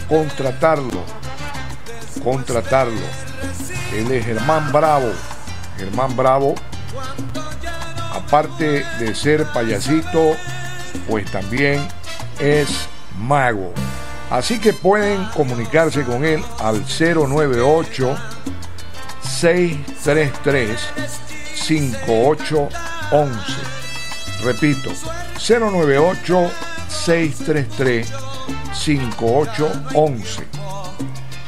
contratarlo, contratarlo. Él es Germán Bravo. Germán Bravo, aparte de ser payasito, pues también es mago. Así que pueden comunicarse con él al 098 633 5811. Repito, 098-633-5811.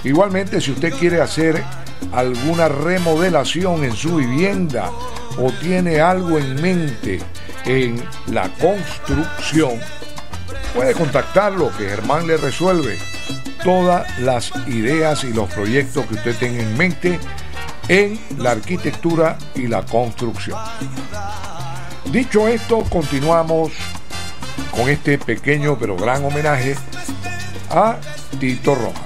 Igualmente, si usted quiere hacer alguna remodelación en su vivienda o tiene algo en mente en la construcción, puede contactarlo que Germán le resuelve todas las ideas y los proyectos que usted tenga en mente en la arquitectura y la construcción. Dicho esto, continuamos con este pequeño pero gran homenaje a Tito Rojas.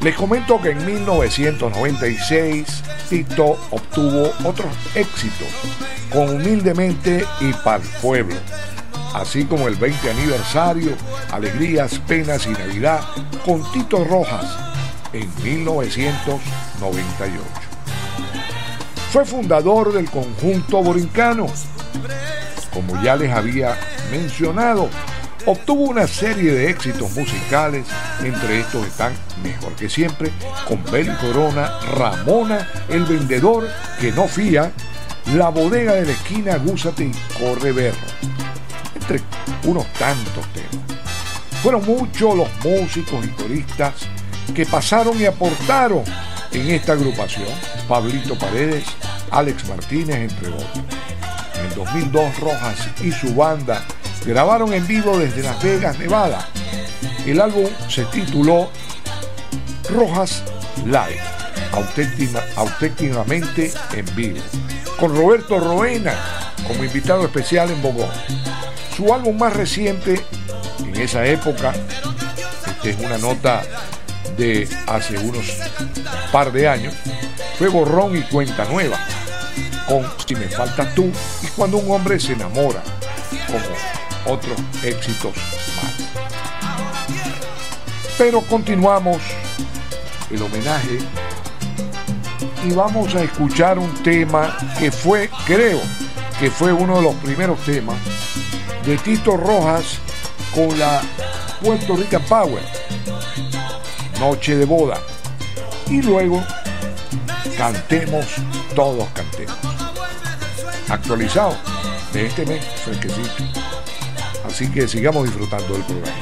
Les comento que en 1996 Tito obtuvo otros éxitos con Humildemente y para el pueblo, así como el 20 aniversario, Alegrías, Penas y Navidad con Tito Rojas en 1998. Fue fundador del conjunto borincano. Como ya les había mencionado, obtuvo una serie de éxitos musicales, entre estos están Mejor que siempre, con Beli Corona, Ramona, El Vendedor, que no fía, La Bodega de la Esquina, Gúzate y Corre Berro, entre unos tantos temas. Fueron muchos los músicos y coristas que pasaron y aportaron en esta agrupación, Pablito Paredes, Alex Martínez, entre otros. En el 2002, Rojas y su banda grabaron en vivo desde Las Vegas, Nevada. El álbum se tituló Rojas Live, auténtica- auténticamente en vivo, con Roberto Roena como invitado especial en Bogotá. Su álbum más reciente en esa época, esta es una nota de hace unos par de años, fue Borrón y Cuenta Nueva, con Si me faltas tú y Cuando un hombre se enamora, como otros éxitos más. Pero continuamos el homenaje y vamos a escuchar un tema que fue, creo, que fue uno de los primeros temas de Tito Rojas con la Puerto Rican Power, Noche de Boda. Y luego cantemos, todos cantemos. Actualizado de este mes, fresquecito. Así que sigamos disfrutando del programa.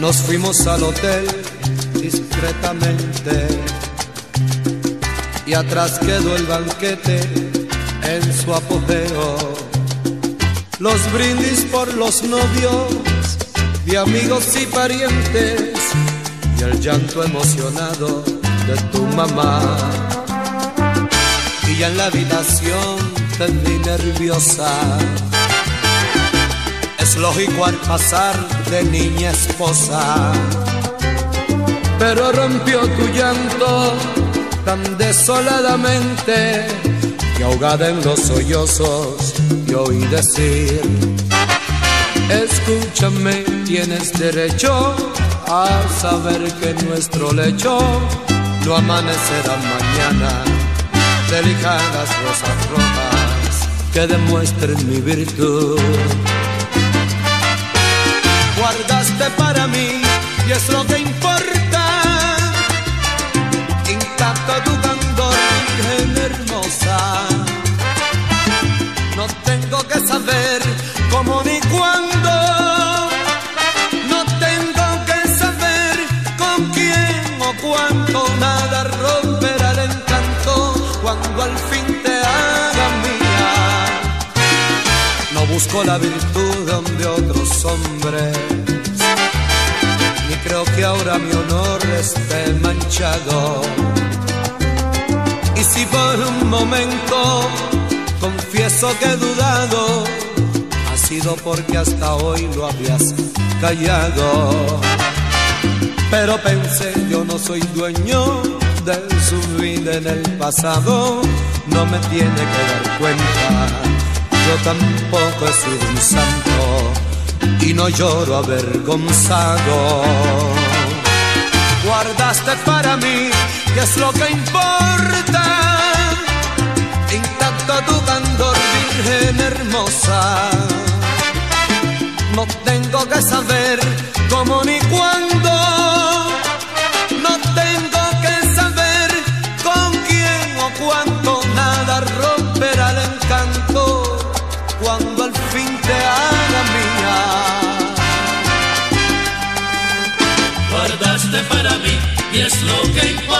Nos fuimos al hotel discretamente y atrás quedó el banquete en su apogeo. Los brindis por los novios de amigos y parientes y el llanto emocionado de tu mamá. Y ya en la habitación te vi nerviosa. Es lógico al pasar de niña esposa, pero rompió tu llanto tan desoladamente que ahogada en los sollozos te oí decir, escúchame, tienes derecho a saber que nuestro lecho no amanecerá mañana, delicadas rosas rojas que demuestren mi virtud. Guardaste para busco la virtud donde otros hombres, ni creo que ahora mi honor esté manchado. Y si por un momento confieso que he dudado, ha sido porque hasta hoy lo habías callado. Pero pensé, yo no soy dueño de su vida en el pasado, no me tiene que dar cuenta yo tampoco he sido un santo y no lloro avergonzado. Guardaste para mí, que es lo que importa, intacto tu candor, virgen hermosa. No tengo que saber cómo ni cuándo, es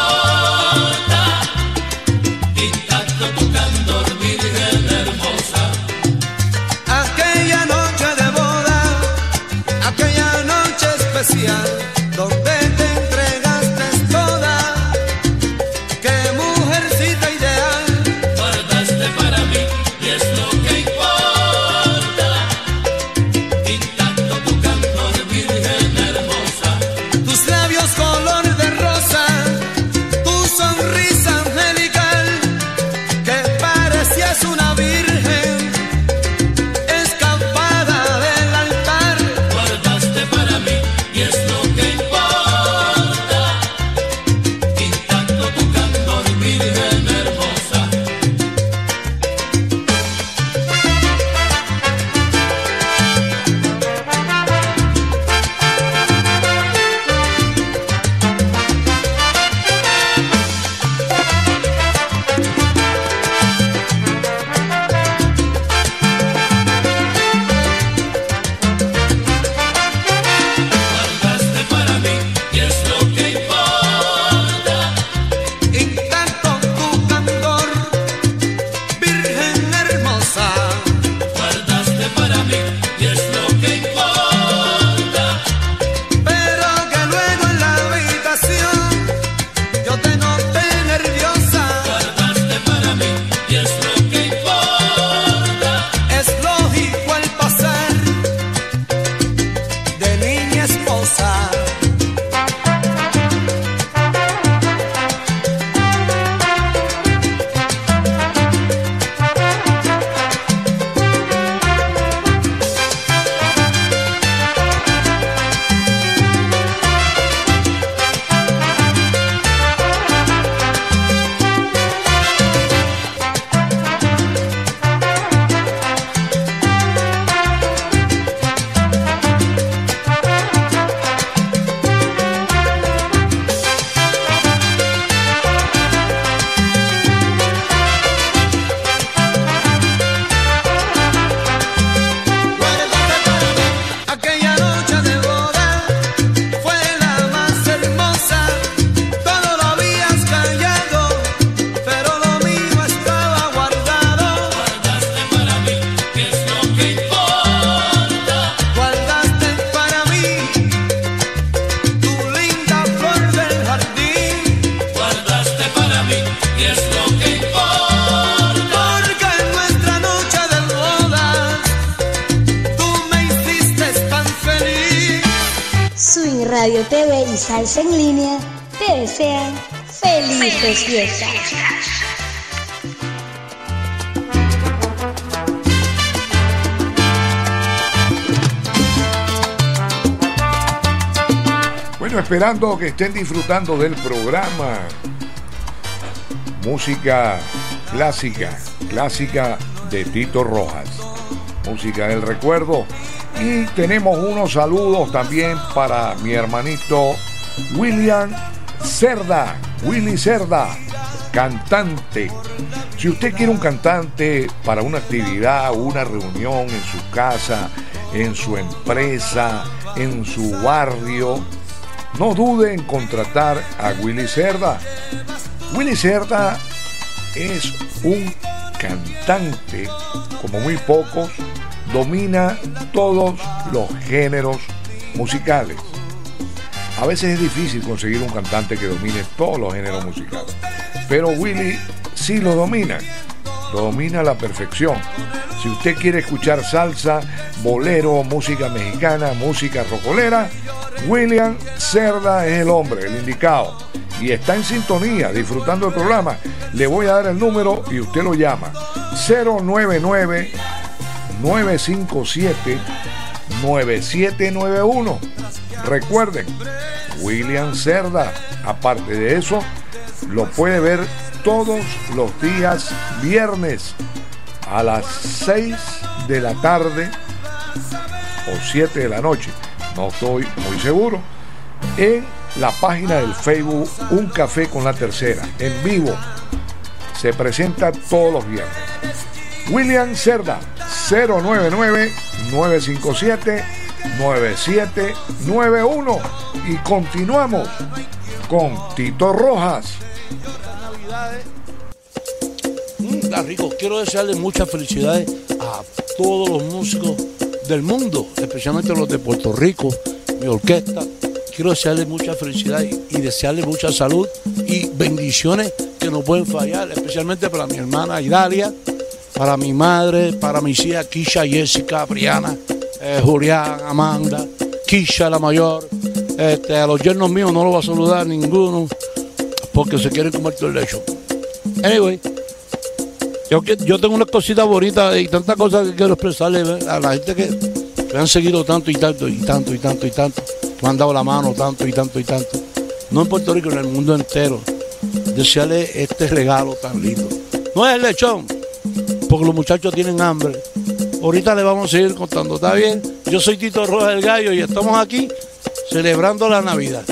que estén disfrutando del programa. Música clásica, clásica de Tito Rojas. Música del recuerdo. Y tenemos unos saludos también para mi hermanito William Cerda. Willy Cerda, cantante. Si usted quiere un cantante para una actividad, una reunión en su casa, en su empresa, en su barrio, no dude en contratar a Willy Cerda. Willy Cerda es un cantante, como muy pocos, domina todos los géneros musicales. A veces es difícil conseguir un cantante que domine todos los géneros musicales, pero Willy sí lo domina, lo domina a la perfección. Si usted quiere escuchar salsa, bolero, música mexicana, música rocolera, William Cerda es el hombre, el indicado. Y está en sintonía, disfrutando el programa. Le voy a dar el número y usted lo llama. 099 957 9791. Recuerden, William Cerda, aparte de eso, lo puede ver todos los días viernes a las 6 de la tarde o 7 de la noche, no estoy muy seguro, en la página del Facebook Un Café con la Tercera, en vivo. Se presenta todos los viernes. William Cerda, 099-957-9791. Y continuamos con Tito Rojas. Rico. Quiero desearle muchas felicidades a todos los músicos del mundo, especialmente los de Puerto Rico, mi orquesta. Quiero desearle mucha felicidad y desearle mucha salud y bendiciones que no pueden fallar, especialmente para mi hermana Idalia, para mi madre, para mis hijas Kisha, Jessica, Briana, eh, Julián, Amanda, Kisha la mayor. Este, a los yernos míos no los va a saludar ninguno porque se quieren comer todo el lecho. Anyway, yo, tengo unas cositas bonitas y tantas cosas que quiero expresarle ¿eh? a la gente que me han seguido tanto y tanto y tanto y tanto y tanto, me han dado la mano tanto y tanto y tanto. No en Puerto Rico, en el mundo entero. Desearle este regalo tan lindo. No es el lechón, porque los muchachos tienen hambre. Ahorita le vamos a seguir contando, ¿está bien? Yo soy Tito Rojas del Gallo y estamos aquí celebrando la Navidad.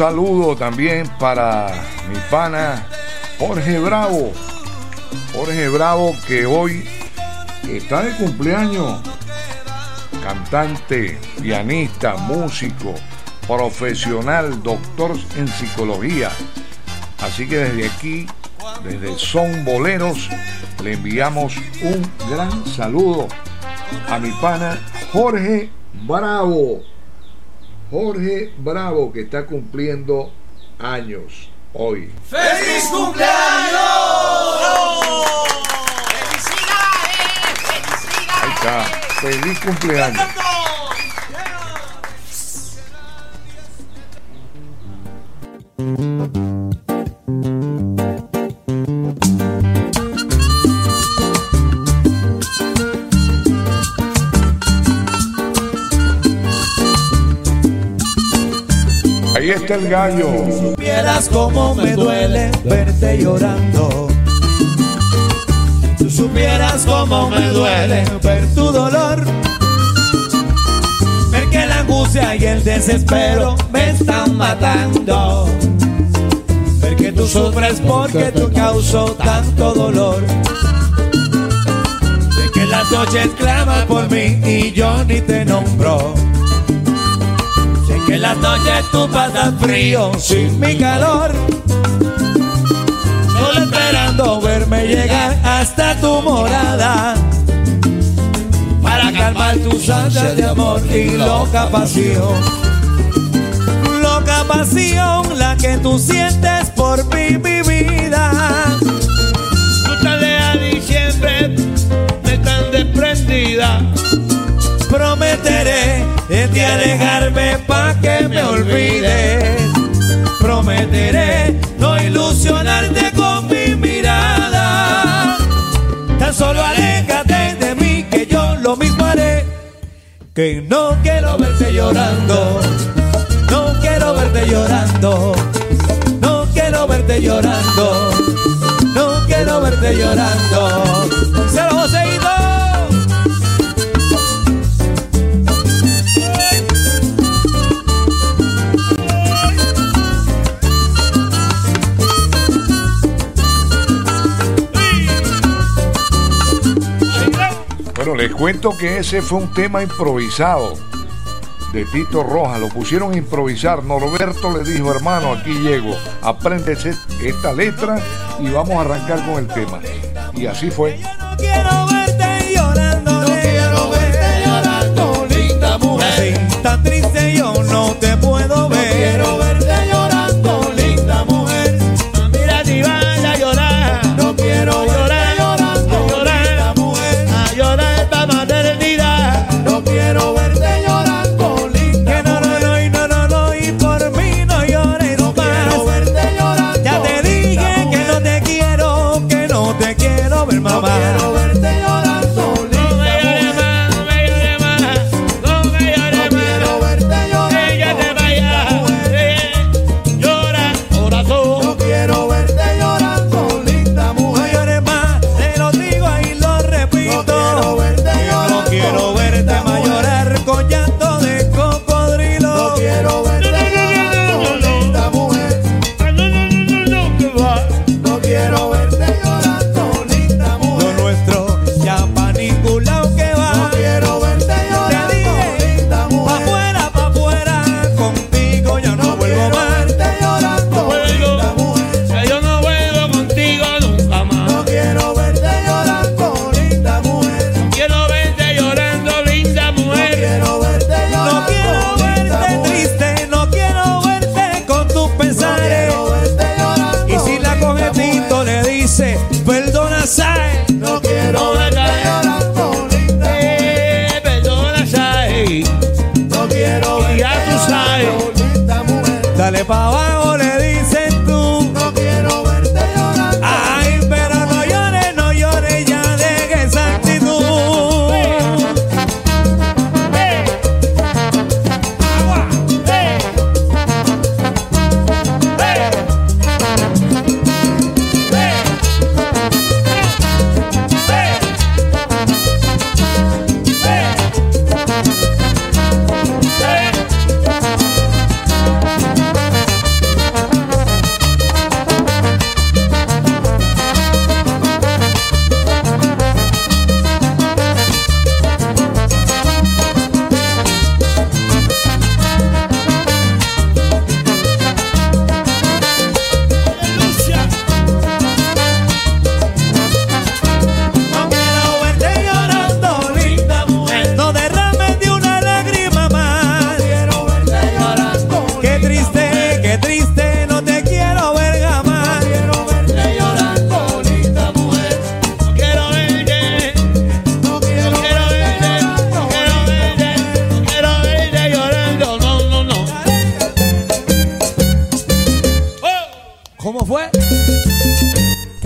Saludo también para mi pana Jorge Bravo. Jorge Bravo que hoy está de cumpleaños. Cantante, pianista, músico, profesional, doctor en psicología. Así que desde aquí, desde Son Boleros, le enviamos un gran saludo a mi pana Jorge Bravo. Jorge Bravo que está cumpliendo años hoy. ¡Feliz cumpleaños! Ahí está. Feliz cumpleaños. El gallo. supieras cómo me duele verte llorando. Si supieras cómo me duele ver tu dolor. Ver que la angustia y el desespero me están matando. Ver que tú sufres porque tú causó tanto dolor. Las noches claman por mí y yo ni te nombro. Que las noches tú pasas frío sin mi calor. Solo esperando verme llegar hasta tu morada. Para calmar tus ansias de amor y loca pasión. Loca pasión la que tú sientes por mí, mi Prometeré de alejarme pa' que me olvides. Prometeré no ilusionarte con mi mirada. Tan solo aléjate de mí que yo lo mismo haré. Que no quiero verte llorando. No quiero verte llorando. No quiero verte llorando. No quiero verte llorando. Se lo Joseito. Les cuento que ese fue un tema improvisado de Tito Rojas. Lo pusieron a improvisar. Norberto le dijo, hermano, aquí llego. Apréndese esta letra y vamos a arrancar con el tema. Y así fue.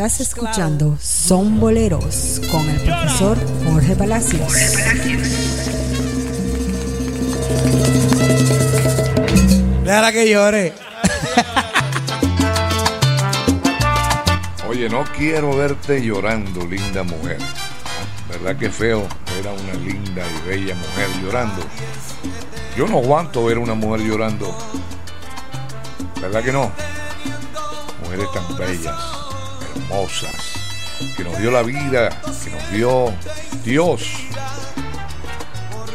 Estás escuchando Son Boleros con el profesor Jorge Palacios. Déjala que llore. Oye, no quiero verte llorando, linda mujer. ¿Verdad que feo ver a una linda y bella mujer llorando? Yo no aguanto ver a una mujer llorando. ¿Verdad que no? Mujeres tan bellas, hermosas, que nos dio la vida, que nos dio Dios,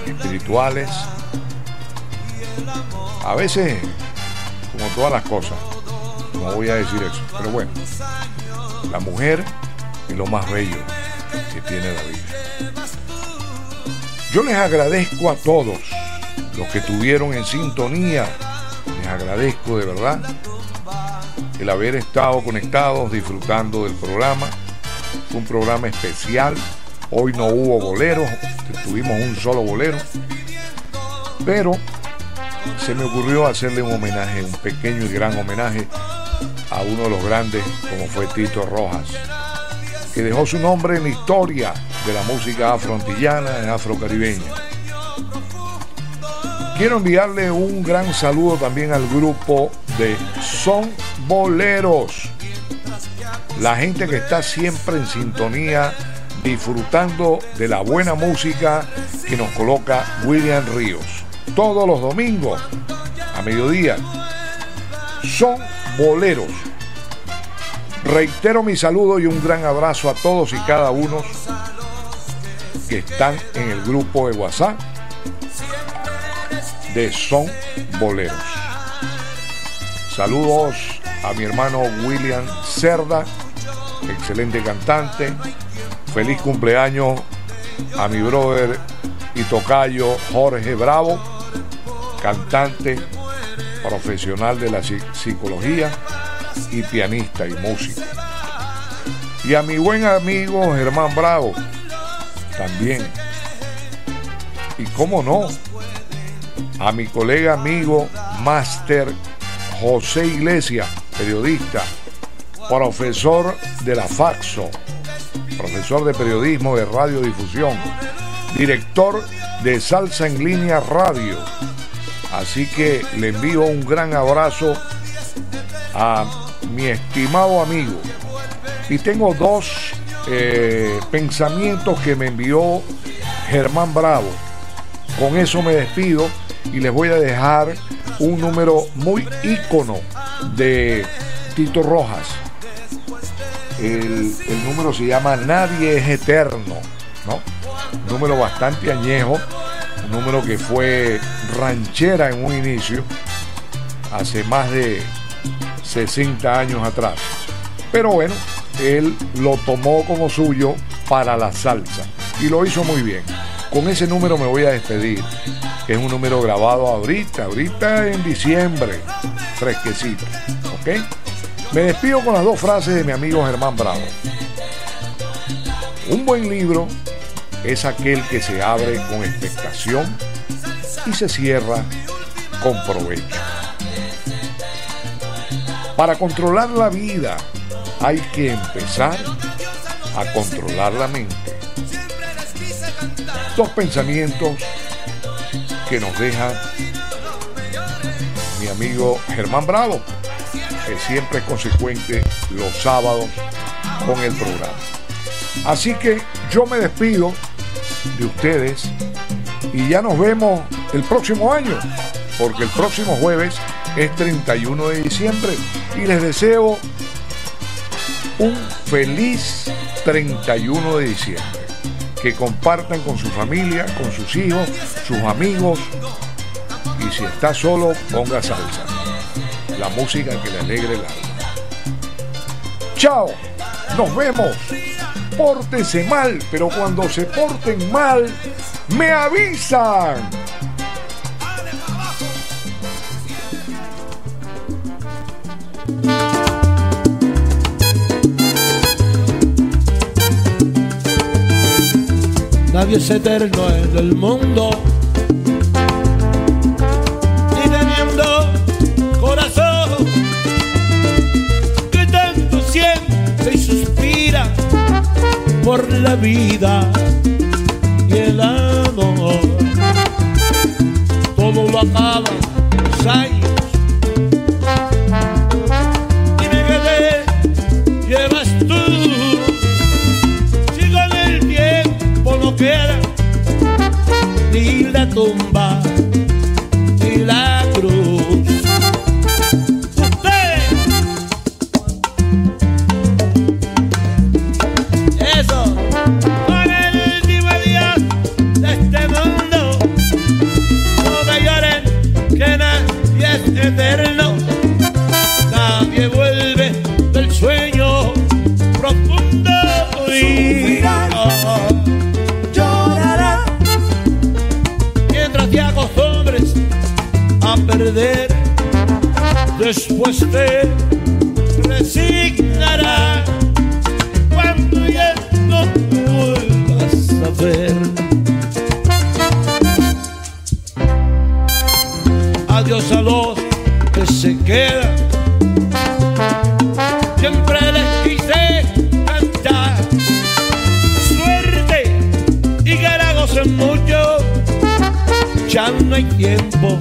espirituales. A veces, como todas las cosas, no voy a decir eso, pero bueno, la mujer es lo más bello que tiene la vida. Yo les agradezco a todos los que estuvieron en sintonía. Les agradezco de verdad el haber estado conectados, disfrutando del programa. Fue un programa especial. Hoy no hubo boleros, tuvimos un solo bolero. Pero se me ocurrió hacerle un homenaje, un pequeño y gran homenaje a uno de los grandes como fue Tito Rojas, que dejó su nombre en la historia de la música afroantillana y afrocaribeña. Quiero enviarle un gran saludo también al grupo de Son Boleros, la gente que está siempre en sintonía, disfrutando de la buena música que nos coloca William Ríos. Todos los domingos a mediodía son boleros. Reitero mi saludo y un gran abrazo a todos y cada uno que están en el grupo de WhatsApp de Son Boleros. Saludos a mi hermano William Cerda, excelente cantante. Feliz cumpleaños a mi brother y tocayo Jorge Bravo, cantante profesional de la psi- psicología y pianista y músico. Y a mi buen amigo Germán Bravo, también. Y cómo no, a mi colega amigo Máster José Iglesias, periodista, profesor de la Faxo, profesor de periodismo de radiodifusión, director de Salsa en Línea Radio. Así que le envío un gran abrazo a mi estimado amigo. Y tengo dos eh, pensamientos que me envió Germán Bravo. Con eso me despido y les voy a dejar un número muy ícono de Tito Rojas. El, el número se llama Nadie es Eterno, ¿no? Un número bastante añejo, un número que fue ranchera en un inicio, hace más de 60 años atrás. Pero bueno, él lo tomó como suyo para la salsa y lo hizo muy bien. Con ese número me voy a despedir. Es un número grabado ahorita, ahorita en diciembre, fresquecito. ¿Ok? Me despido con las dos frases de mi amigo Germán Bravo. Un buen libro es aquel que se abre con expectación y se cierra con provecho. Para controlar la vida hay que empezar a controlar la mente. Dos pensamientos que nos deja mi amigo Germán Bravo, que siempre es consecuente los sábados con el programa. Así que yo me despido de ustedes y ya nos vemos el próximo año, porque el próximo jueves es 31 de diciembre y les deseo un feliz 31 de diciembre. Que compartan con su familia, con sus hijos, sus amigos. Y si está solo, ponga salsa. La música que le alegre el alma. Chao, nos vemos. Pórtese mal, pero cuando se porten mal, me avisan. Nadie es eterno en el mundo. Y teniendo corazón que tanto siente y suspira por la vida y el amor. Todo lo acaba tumba después te resignará. Cuando ya no vuelvas a ver. Adiós a los que se quedan. Siempre les quise cantar. Suerte y que la gocen mucho. Ya no hay tiempo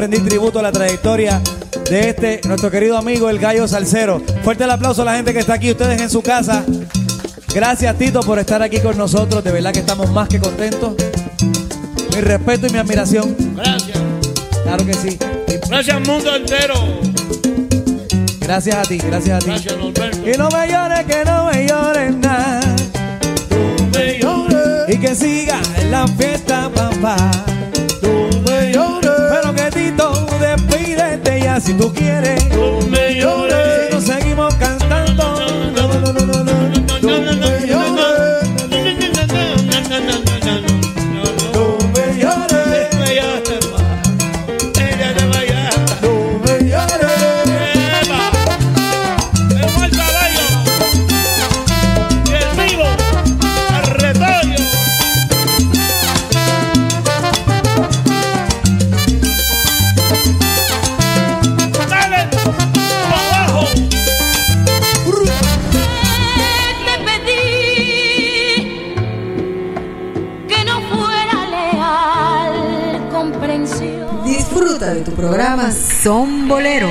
rendir tributo a la trayectoria de este, nuestro querido amigo, el Gallo Salcero. Fuerte el aplauso a la gente que está aquí, ustedes en su casa. Gracias, Tito, por estar aquí con nosotros. De verdad que estamos más que contentos. Mi respeto y mi admiración. Gracias. Claro que sí. Gracias, mundo entero. Gracias a ti, gracias a ti. Gracias. Que no me llores, que no me llores nada. me llores. Y que siga en la fiesta, papá. Si tú quieres. Tú me llores. Son Boleros.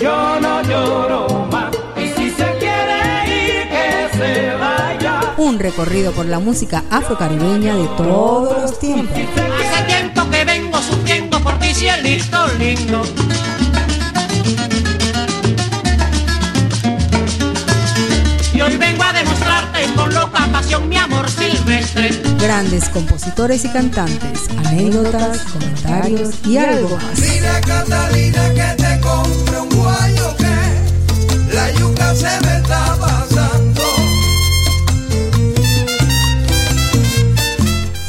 Yo no lloro más. Y si se quiere ir, que se vaya. Un recorrido por la música afrocaribeña de todos los tiempos. Hace tiempo que vengo sufriendo por ti, cielito lindo. Y hoy vengo a demostrarte con loca pasión mi amor silvestre. Grandes compositores y cantantes, anécdotas, comentarios y algo más. Dile a Catalina que te compre un guayo que la yuca se me está pasando.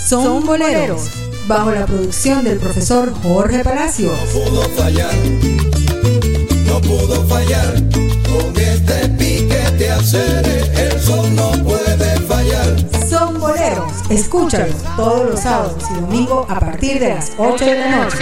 Son Boleros, bajo la producción del profesor Jorge Palacios. pudo fallar, no pudo fallar. Con este piquete acere, el sol Boleros, escúchalos todos los sábados y domingos a partir de las 8 de la noche.